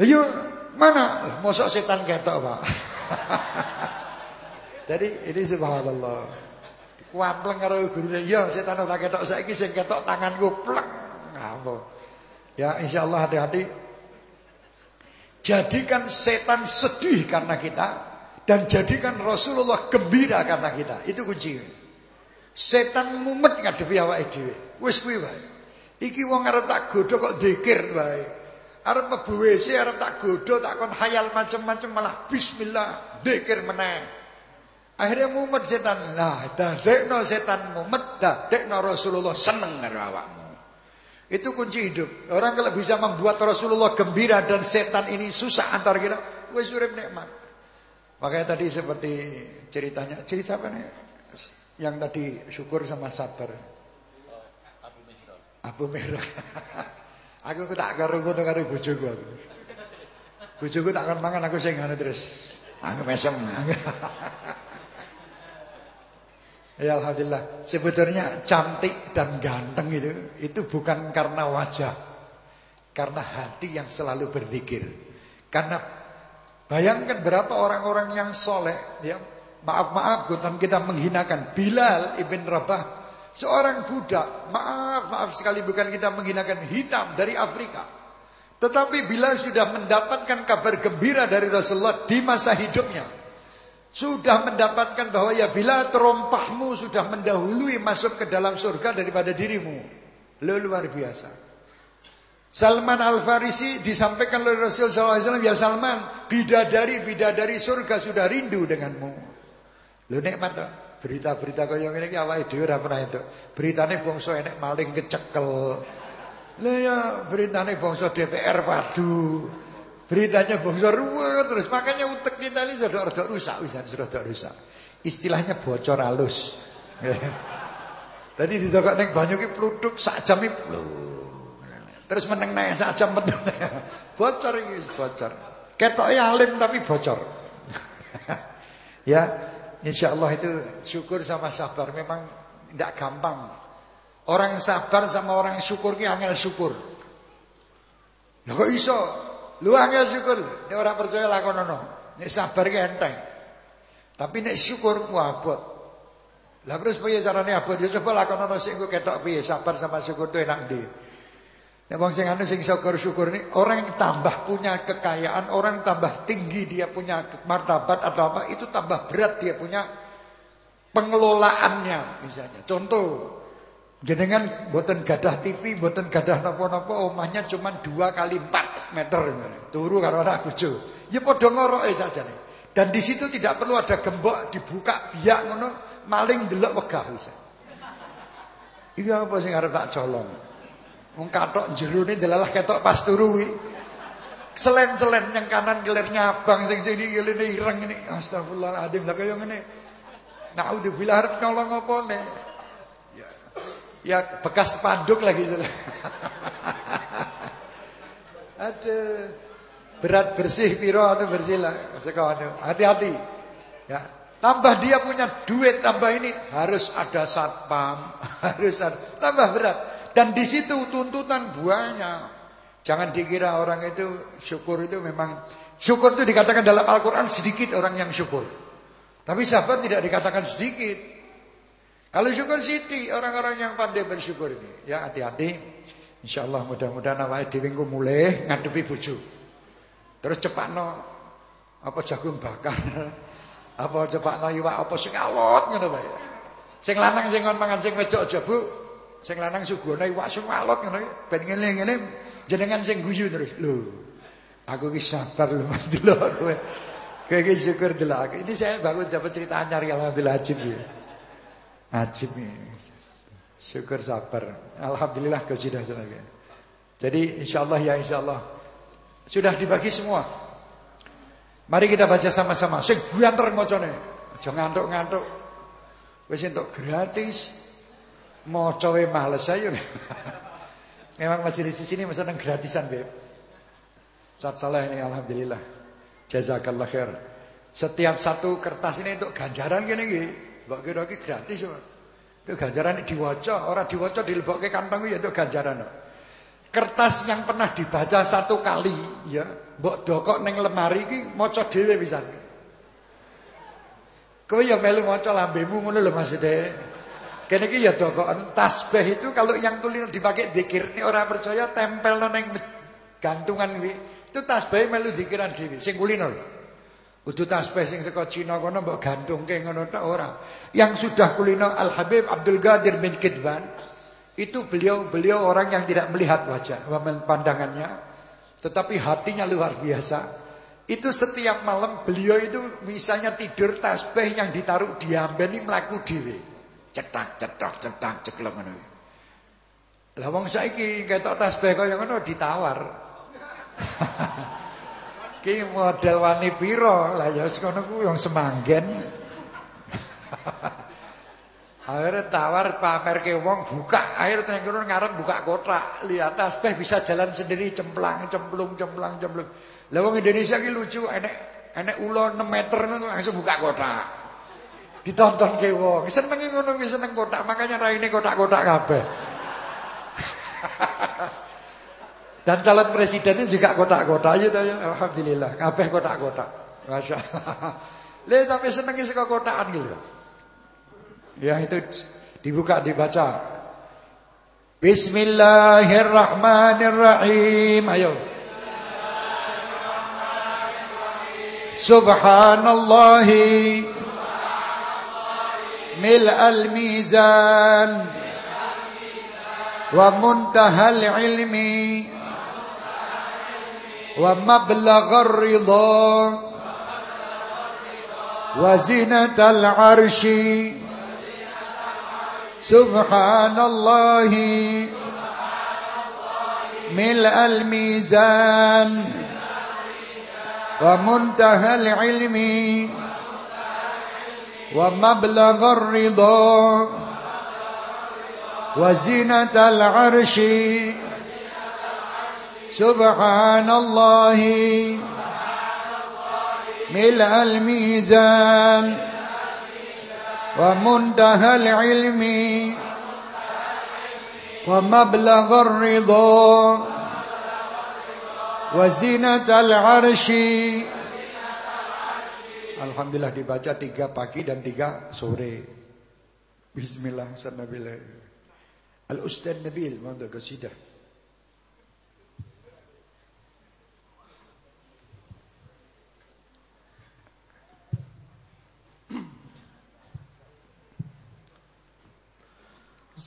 Ayo mana? Mosok setan ketok pak. (laughs) Jadi ini subhanallah. Wampleng karo gurune. Ya setan ora ketok saiki sing ketok tanganku pleng. Apa? Ya insyaallah hati-hati. Jadikan setan sedih karena kita dan jadikan Rasulullah gembira karena kita. Itu kunci. Setan mumet ngadepi awake dhewe. Wis kuwi wae. Iki wong arep tak godho kok dzikir wae. Arep mlebu WC arep tak godho tak kon hayal macam-macam malah bismillah dzikir meneh. Akhirnya mumet setan. Nah, dadekno setan mumet, dadekno Rasulullah seneng karo. Itu kunci hidup. Orang kalau bisa membuat Rasulullah gembira dan setan ini susah antar kita, wis urip nikmat. Makanya tadi seperti ceritanya, cerita apa nih? Yang tadi syukur sama sabar. Abu Merah. (laughs) aku tak karo ngono karo bojoku aku. Bojoku tak akan mangan aku sing ngono terus. Aku mesem. (laughs) Ya Alhamdulillah. Sebetulnya cantik dan ganteng itu itu bukan karena wajah. Karena hati yang selalu berzikir. Karena bayangkan berapa orang-orang yang soleh. Ya, maaf-maaf kita menghinakan. Bilal ibn Rabah. Seorang budak. Maaf-maaf sekali bukan kita menghinakan. Hitam dari Afrika. Tetapi Bilal sudah mendapatkan kabar gembira dari Rasulullah di masa hidupnya. Sudah mendapatkan bahwa ya bila terompahmu sudah mendahului masuk ke dalam surga daripada dirimu. Luar biasa. Salman Al-Farisi disampaikan oleh Rasul SAW, ya Salman, bidadari-bidadari surga sudah rindu denganmu. Lu nikmat tuh. Berita-berita kaya ngene iki awake dhewe ora pernah itu. Beritane bangsa enek maling kecekel. Lah ya beritane bangsa DPR padu. Beritanya ruwet terus. Makanya utek kita ini sudah rada rusak wisan, sudah rusak. Istilahnya bocor halus. (laughs) Tadi ditokok ning banyu ki pluduk sak jam Terus meneng naik sak jam metu. (laughs) bocor iki bocor. Ketoke alim tapi bocor. (laughs) ya, insyaallah itu syukur sama sabar memang tidak gampang. Orang sabar sama orang syukur ki angel syukur. Lah iso? Lu angel syukur. Nek ora percaya lakonono. Nek sabar ki enteng. Tapi nek syukur ku abot. Lah terus piye carane abot? Ya coba lakonono sing ku ketok piye sabar sama syukur itu enak ndi. Nek wong sing anu sing syukur-syukur ini orang yang tambah punya kekayaan, orang tambah tinggi dia punya martabat atau apa, itu tambah berat dia punya pengelolaannya misalnya. Contoh Jenengan buatan gadah TV, buatan gadah nopo-nopo, omahnya cuma dua kali empat meter. Turu karo anak bojo. Ya padha ngoroke nih. Dan di situ tidak perlu ada gembok dibuka biak ngono, maling delok wegah wis. Iya apa sing arep tak colong. Wong katok jerone delalah ketok pas turu kuwi. Selen-selen yang kanan gelirnya abang sing sini gelirnya ireng ini. Astagfirullahaladzim. Lah kaya ngene. Naudzubillah arep nolong apa nih? Ya bekas panduk lagi. Aduh. Berat bersih piro anu bersih lah. Hati-hati. Ya. Tambah dia punya duit, tambah ini harus ada satpam, (laughs) harus ada, tambah berat. Dan di situ tuntutan buahnya. Jangan dikira orang itu syukur itu memang syukur itu dikatakan dalam Al-Qur'an sedikit orang yang syukur. Tapi sahabat tidak dikatakan sedikit. Kalau syukur sedikit orang-orang yang pandai bersyukur ini. Ya hati-hati. Insyaallah mudah-mudahan awake dhewe engko mulai ngadepi bojo. Terus cepatno apa jagung bakar. (laughs) Apa cepatno iwak apa sing alot ngono bae. Sing lanang sing ngon mangan sing wedok aja, Bu. Sing lanang sugone iwak sing alot ngono ben ngene-ngene jenengan sing guyu terus. Lho. Aku ki sabar lho (laughs) kowe. Kowe ki syukur delok. Ini saya baru dapat cerita anyar alhamdulillah ajib ya. Ajib. Syukur sabar. Alhamdulillah kau sudah Jadi insyaallah ya insyaallah sudah dibagi semua. Mari kita baca sama-sama. Sing buanter macane. Aja ngantuk-ngantuk. Wis entuk gratis. Maca wae males ayo. (laughs) Memang majelis di sini mesen gratisan, Beb. Saat salah ini alhamdulillah. Jazakallah khair. Setiap satu kertas ini untuk ganjaran gini iki. Mbok kira iki gratis kok. Itu ganjaran diwaca, orang diwaca dilebokke kantong ya itu ganjaran. Kertas yang pernah dibaca satu kali ya Mbok dokok neng lemari ki maca dhewe pisan. Kowe ya melu maca lambemu ngono lho maksude. Kene iki ya dokokan tasbih itu kalau yang tulis dipakai zikir ini orang percaya tempel neng gantungan kuwi. Itu tasbih melu zikiran dhewe sing kulino. Kudu tasbih sing saka Cina kono mbok gantungke ngono tok ora. Yang sudah kulino Al Habib Abdul Qadir bin Kidban itu beliau beliau orang yang tidak melihat wajah pandangannya tetapi hatinya luar biasa. Itu setiap malam beliau itu misalnya tidur tasbih yang ditaruh di ini melaku diri. Cetak, cetak, cetak, ceklok ngono. Lah wong saiki ketok tasbih kaya ngono ditawar. (laughs) Ki model wani piro? Lah ya ngono ku yang semanggen. (laughs) Akhirnya tawar pamer ke wong buka air teng kono ngarep buka kotak. Lihat tasbih bisa jalan sendiri cemplang cemplung cemplang cemplung. Lah wong Indonesia ki lucu enek enek ulo 6 meter langsung buka kotak. Ditonton ke wong. Senenge ngono ki seneng kotak makanya raine kotak-kotak kabeh. (laughs) Dan calon presidennya juga kotak-kotak ya alhamdulillah kabeh kotak-kotak. Masyaallah. Le tapi senenge saka kotakan gitu. Ya itu dibuka dibaca. Bismillahirrahmanirrahim. Ayo. Subhanallah. Mil al-mizan. Wa muntahal ilmi. Mablagh ar-ridha. وزنة العرش سبحان الله ملء الميزان ومنتهى العلم ومبلغ الرضا وزنة العرش سبحان الله ملء الميزان ومنتهى العلم ومبلغ الرضا وزنة العرش Alhamdulillah dibaca tiga pagi dan tiga sore. Bismillah, Al-Ustaz Nabil, mantap kasidah.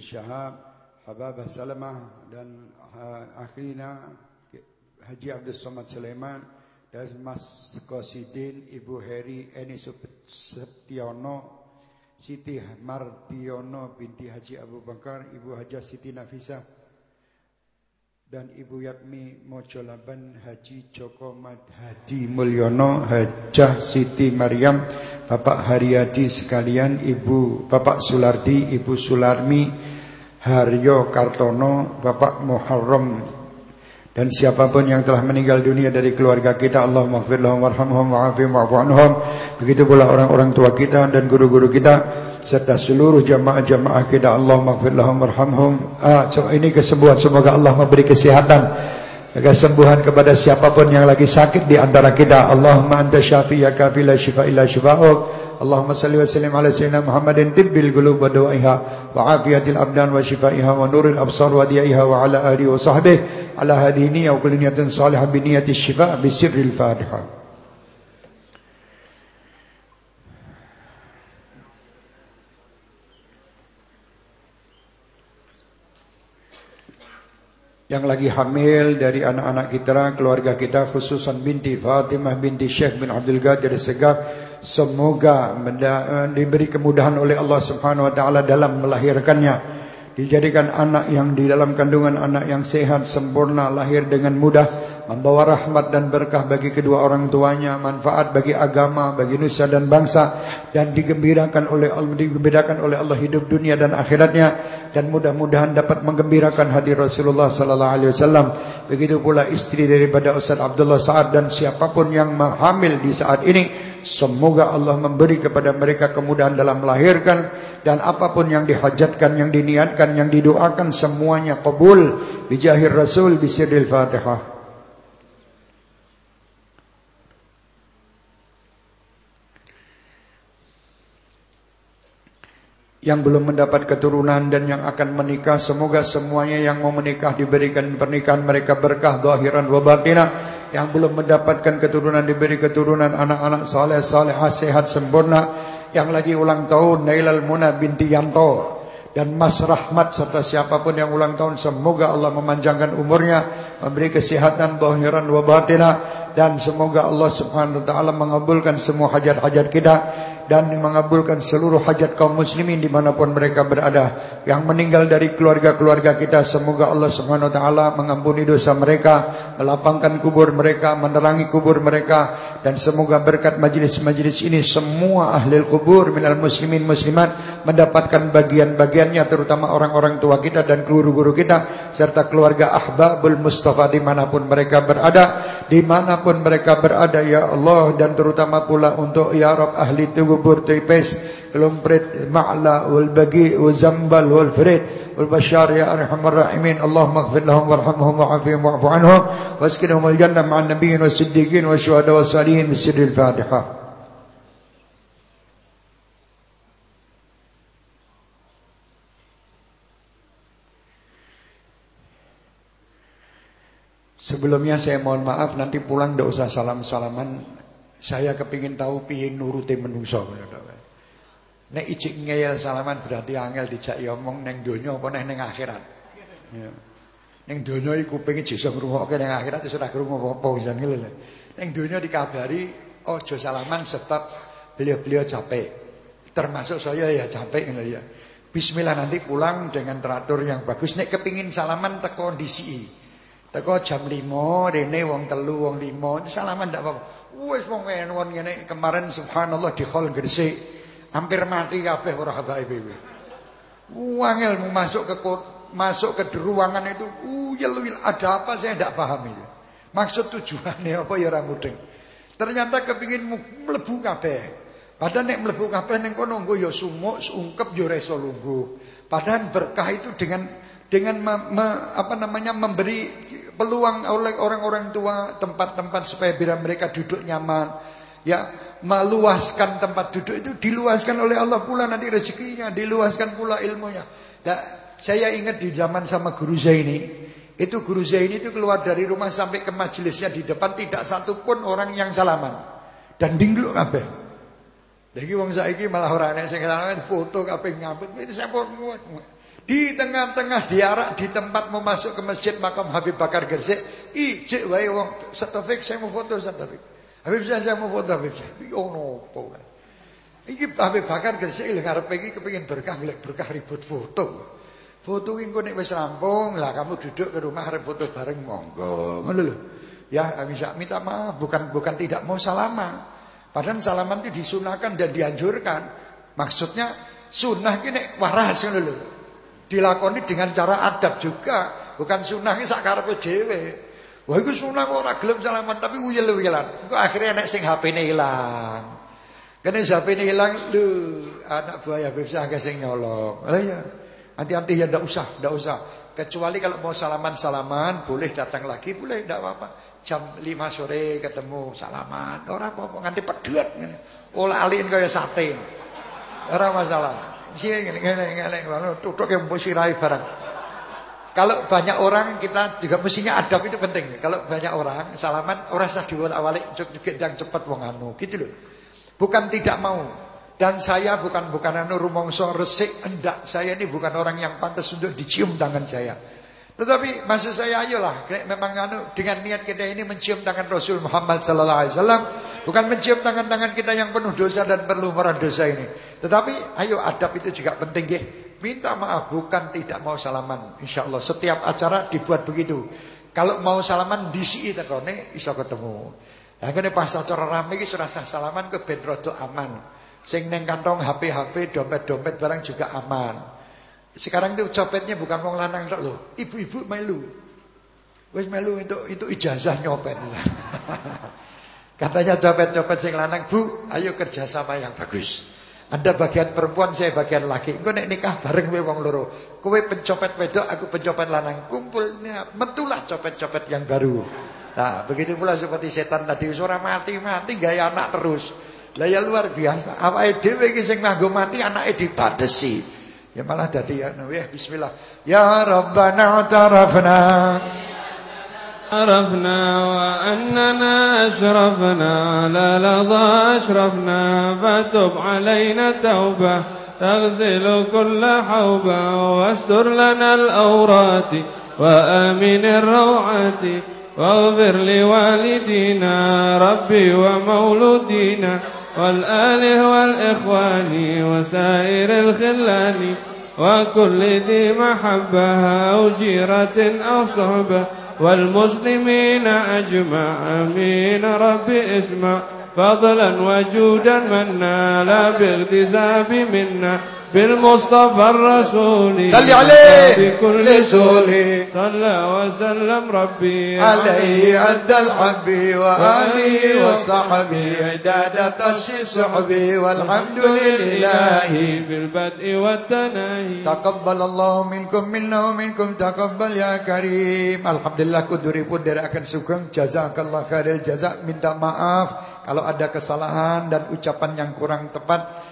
Syahab, Hababah Salamah dan akhina Haji Abdul Somad Sulaiman dan Mas Kosidin, Ibu Heri Eni Septiono, Siti Martiono binti Haji Abu Bakar, Ibu Haji Siti Nafisah dan Ibu Yatmi Mojolaban Haji Joko Mad Haji Mulyono Hajah Siti Maryam Bapak Haryadi sekalian Ibu Bapak Sulardi Ibu Sularmi Haryo Kartono, Bapak Muharram dan siapa pun yang telah meninggal dunia dari keluarga kita Allah maghfir lahum warhamhum wa'afihim wa'fu anhum. Begitu pula orang-orang tua kita dan guru-guru kita serta seluruh jamaah-jamaah kita Allah maghfir lahum warhamhum. Ah, ini kesembuhan. Semoga Allah memberi kesehatan kesembuhan kepada siapapun yang lagi sakit di antara kita. Allahumma anta syafi ya kafi la shifa illa shifa'uk. Allahumma salli wa sallim ala sayyidina Muhammadin tibbil qulub wa dawaiha wa afiyatil abdan wa shifaiha wa nuril absar wa diyaiha wa ala alihi wa sahbihi ala hadhihi niyyah wa kulli niyatin salihah bi niyyati syifa bi sirril Fatihah yang lagi hamil dari anak-anak kita, keluarga kita khususan binti Fatimah binti Syekh bin Abdul Qadir Segaf semoga diberi kemudahan oleh Allah Subhanahu wa taala dalam melahirkannya. Dijadikan anak yang di dalam kandungan anak yang sehat sempurna lahir dengan mudah membawa rahmat dan berkah bagi kedua orang tuanya, manfaat bagi agama, bagi nusa dan bangsa dan digembirakan oleh Allah digembirakan oleh Allah hidup dunia dan akhiratnya dan mudah-mudahan dapat menggembirakan hati Rasulullah sallallahu alaihi wasallam. Begitu pula istri daripada Ustaz Abdullah Saad dan siapa pun yang hamil di saat ini semoga Allah memberi kepada mereka kemudahan dalam melahirkan dan apa pun yang dihajatkan, yang diniatkan, yang didoakan semuanya kabul bijahir Rasul bisirril Fatihah. Yang belum mendapat keturunan dan yang akan menikah. Semoga semuanya yang mau menikah diberikan pernikahan mereka berkah zahiran wa batinah yang belum mendapatkan keturunan diberi keturunan anak-anak saleh salehah sehat sempurna. Yang lagi ulang tahun Nailal Muna binti Yanto. Dan Mas Rahmat serta siapa pun yang ulang tahun semoga Allah memanjangkan umurnya memberi kesehatan zahiran wa batinah dan semoga Allah Subhanahu wa taala mengabulkan semua hajat-hajat kita dan mengabulkan seluruh hajat kaum muslimin di mana pun mereka berada. Yang meninggal dari keluarga-keluarga kita, semoga Allah Subhanahu Wa Taala mengampuni dosa mereka, melapangkan kubur mereka, menerangi kubur mereka, dan semoga berkat majlis-majlis ini semua ahli kubur minal muslimin muslimat mendapatkan bagian-bagiannya, terutama orang-orang tua kita dan guru-guru kita, serta keluarga ahbabul Mustafa di mana pun mereka berada, di mana pun mereka berada, ya Allah, dan terutama pula untuk ya Rabb ahli kubur tipis kelompret ma'la wal bagi wal zambal wal frid wal bashar ya arhamar rahimin. Allahumma ighfir lahum warhamhum wa'afihim wa'fu anhum al jannah ma'an nabiyyin was siddiqin was syuhada was salihin bisirril fatihah Sebelumnya saya mohon maaf nanti pulang tidak usah salam-salaman saya kepingin tahu piye nuruti menungso. Nek ijik ngeyel salaman berarti angel dijak ya omong ning donya apa ning akhirat. Ya. Ning donya iku pengin iso ngrungokke ning akhirat wis ora wisan ngene lho. Ning donya dikabari aja salaman sebab beliau-beliau capek. Termasuk saya ya capek ngene ya. Bismillah nanti pulang dengan teratur yang bagus. Nek kepingin salaman teko disi. Teko jam 5 rene wong telu wong 5 salaman ndak apa-apa. Wes wong enwon ngene kemarin subhanallah di hall Gresik hampir mati kabeh ora habaib iki. Wangel masuk ke masuk ke ruangan itu uyel uyel ada apa saya tidak paham itu. Maksud tujuannya apa ya ora mudeng. Ternyata kepingin mlebu kabeh. Padahal nek mlebu kabeh ning kono nggo ya sumuk, sungkep ya reso lungguh. Padahal berkah itu dengan dengan me, me, apa namanya memberi peluang oleh orang-orang tua tempat-tempat supaya biar mereka duduk nyaman. Ya meluaskan tempat duduk itu diluaskan oleh Allah pula nanti rezekinya diluaskan pula ilmunya. Nah, saya ingat di zaman sama guru Zaini. Itu guru Zaini itu keluar dari rumah sampai ke majelisnya di depan tidak satu pun orang yang salaman. Dan dingluk kabeh. Lagi wong saiki malah ora enek sing salaman foto kabeh ngambut. Ini saya di tengah-tengah diarak di tempat mau masuk ke masjid makam Habib Bakar Gersik, ijek wae wong Taufik saya mau foto Taufik. Habib saya, saya mau foto Habib saya. Oh nopo. Iki Habib Bakar Gersik lho ngarep iki kepengin berkah golek berkah ribut foto. Foto iki engko nek wis rampung, lah kamu duduk ke rumah arep foto bareng monggo. Ngono lho. Ya bisa minta maaf bukan bukan tidak mau salaman. Padahal salaman itu disunahkan dan dianjurkan. Maksudnya sunnah ini waras ngono lho. Dilakoni dengan cara adab juga, bukan sunnah iki sak karepe. Wah iku sunah kok ora gelem salaman tapi uyel-uyelan. Engko akhirnya nek sing HP-ne ilang. Kene HP-ne ilang, lho, anak buah ya bisa agak sing nyolong. Lah ya. Hati-hati ya ndak usah, ndak usah. Kecuali kalau mau salaman-salaman boleh datang lagi, boleh ndak apa-apa. Jam 5 sore ketemu salaman, ora apa-apa nganti pedet ngene. Olah alin kaya sate. Ora masalah. Ngene tutuk yang barang. Kalau banyak orang kita juga mestinya adab itu penting. Kalau banyak orang salaman ora usah diwolak-walik juga yang cepat wong anu gitu loh. Bukan tidak mau. Dan saya bukan bukan anu rumongso resik enggak. Saya ini bukan orang yang pantas untuk dicium tangan saya. Tetapi maksud saya ayolah memang anu dengan niat kita ini mencium tangan Rasul Muhammad sallallahu alaihi wasallam bukan mencium tangan-tangan kita yang penuh dosa dan perlu dosa ini. Tetapi ayo adab itu juga penting nggih. Minta maaf bukan tidak mau salaman. Insya Allah setiap acara dibuat begitu. Kalau mau salaman disi tekone iso ketemu. Lah kene pas acara rame iki serasa salaman ke ben rada aman. Sing neng kantong HP-HP, dompet-dompet barang juga aman. Sekarang itu copetnya bukan wong lanang tok lho, ibu-ibu melu. Wis melu itu itu ijazah nyopet. (laughs) Katanya copet-copet sing lanang, "Bu, ayo kerja sama yang bagus." Anda bagian perempuan, saya bagian laki. Engko nek nikah bareng kowe wong loro. Kowe pencopet wedok, aku pencopet lanang. Kumpulnya metulah copet-copet yang baru. Nah, begitu pula seperti setan tadi suara mati-mati gaya anak terus. Lah ya luar biasa. Awake dhewe iki sing nganggo mati anake dibatesi. Ya malah dadi ya, ya bismillah. Ya Rabbana tarafna عرفنا وأننا أشرفنا لا لظى أشرفنا فتب علينا توبة تغسل كل حوبة واستر لنا الأورات وآمن الروعات واغفر لوالدينا ربي ومولودينا والآل والإخوان وسائر الخلان وكل ذي محبة أو جيرة أو صحبة. والمسلمين أجمع أمين رب اسمع. فضلا وجودا من نال باغتساب منا. بالمصطفى الرسول صل عليه بكل لسولي صلى وسلم ربي عليه عد الحب وآله وصحبه عداد طش صحبه والحمد لله بالبدء والتناهي تقبل الله منكم منا ومنكم تقبل يا كريم Alhamdulillah kuduripun akan sugeng jazakallah khairil jaza minta maaf kalau ada kesalahan dan ucapan yang kurang tepat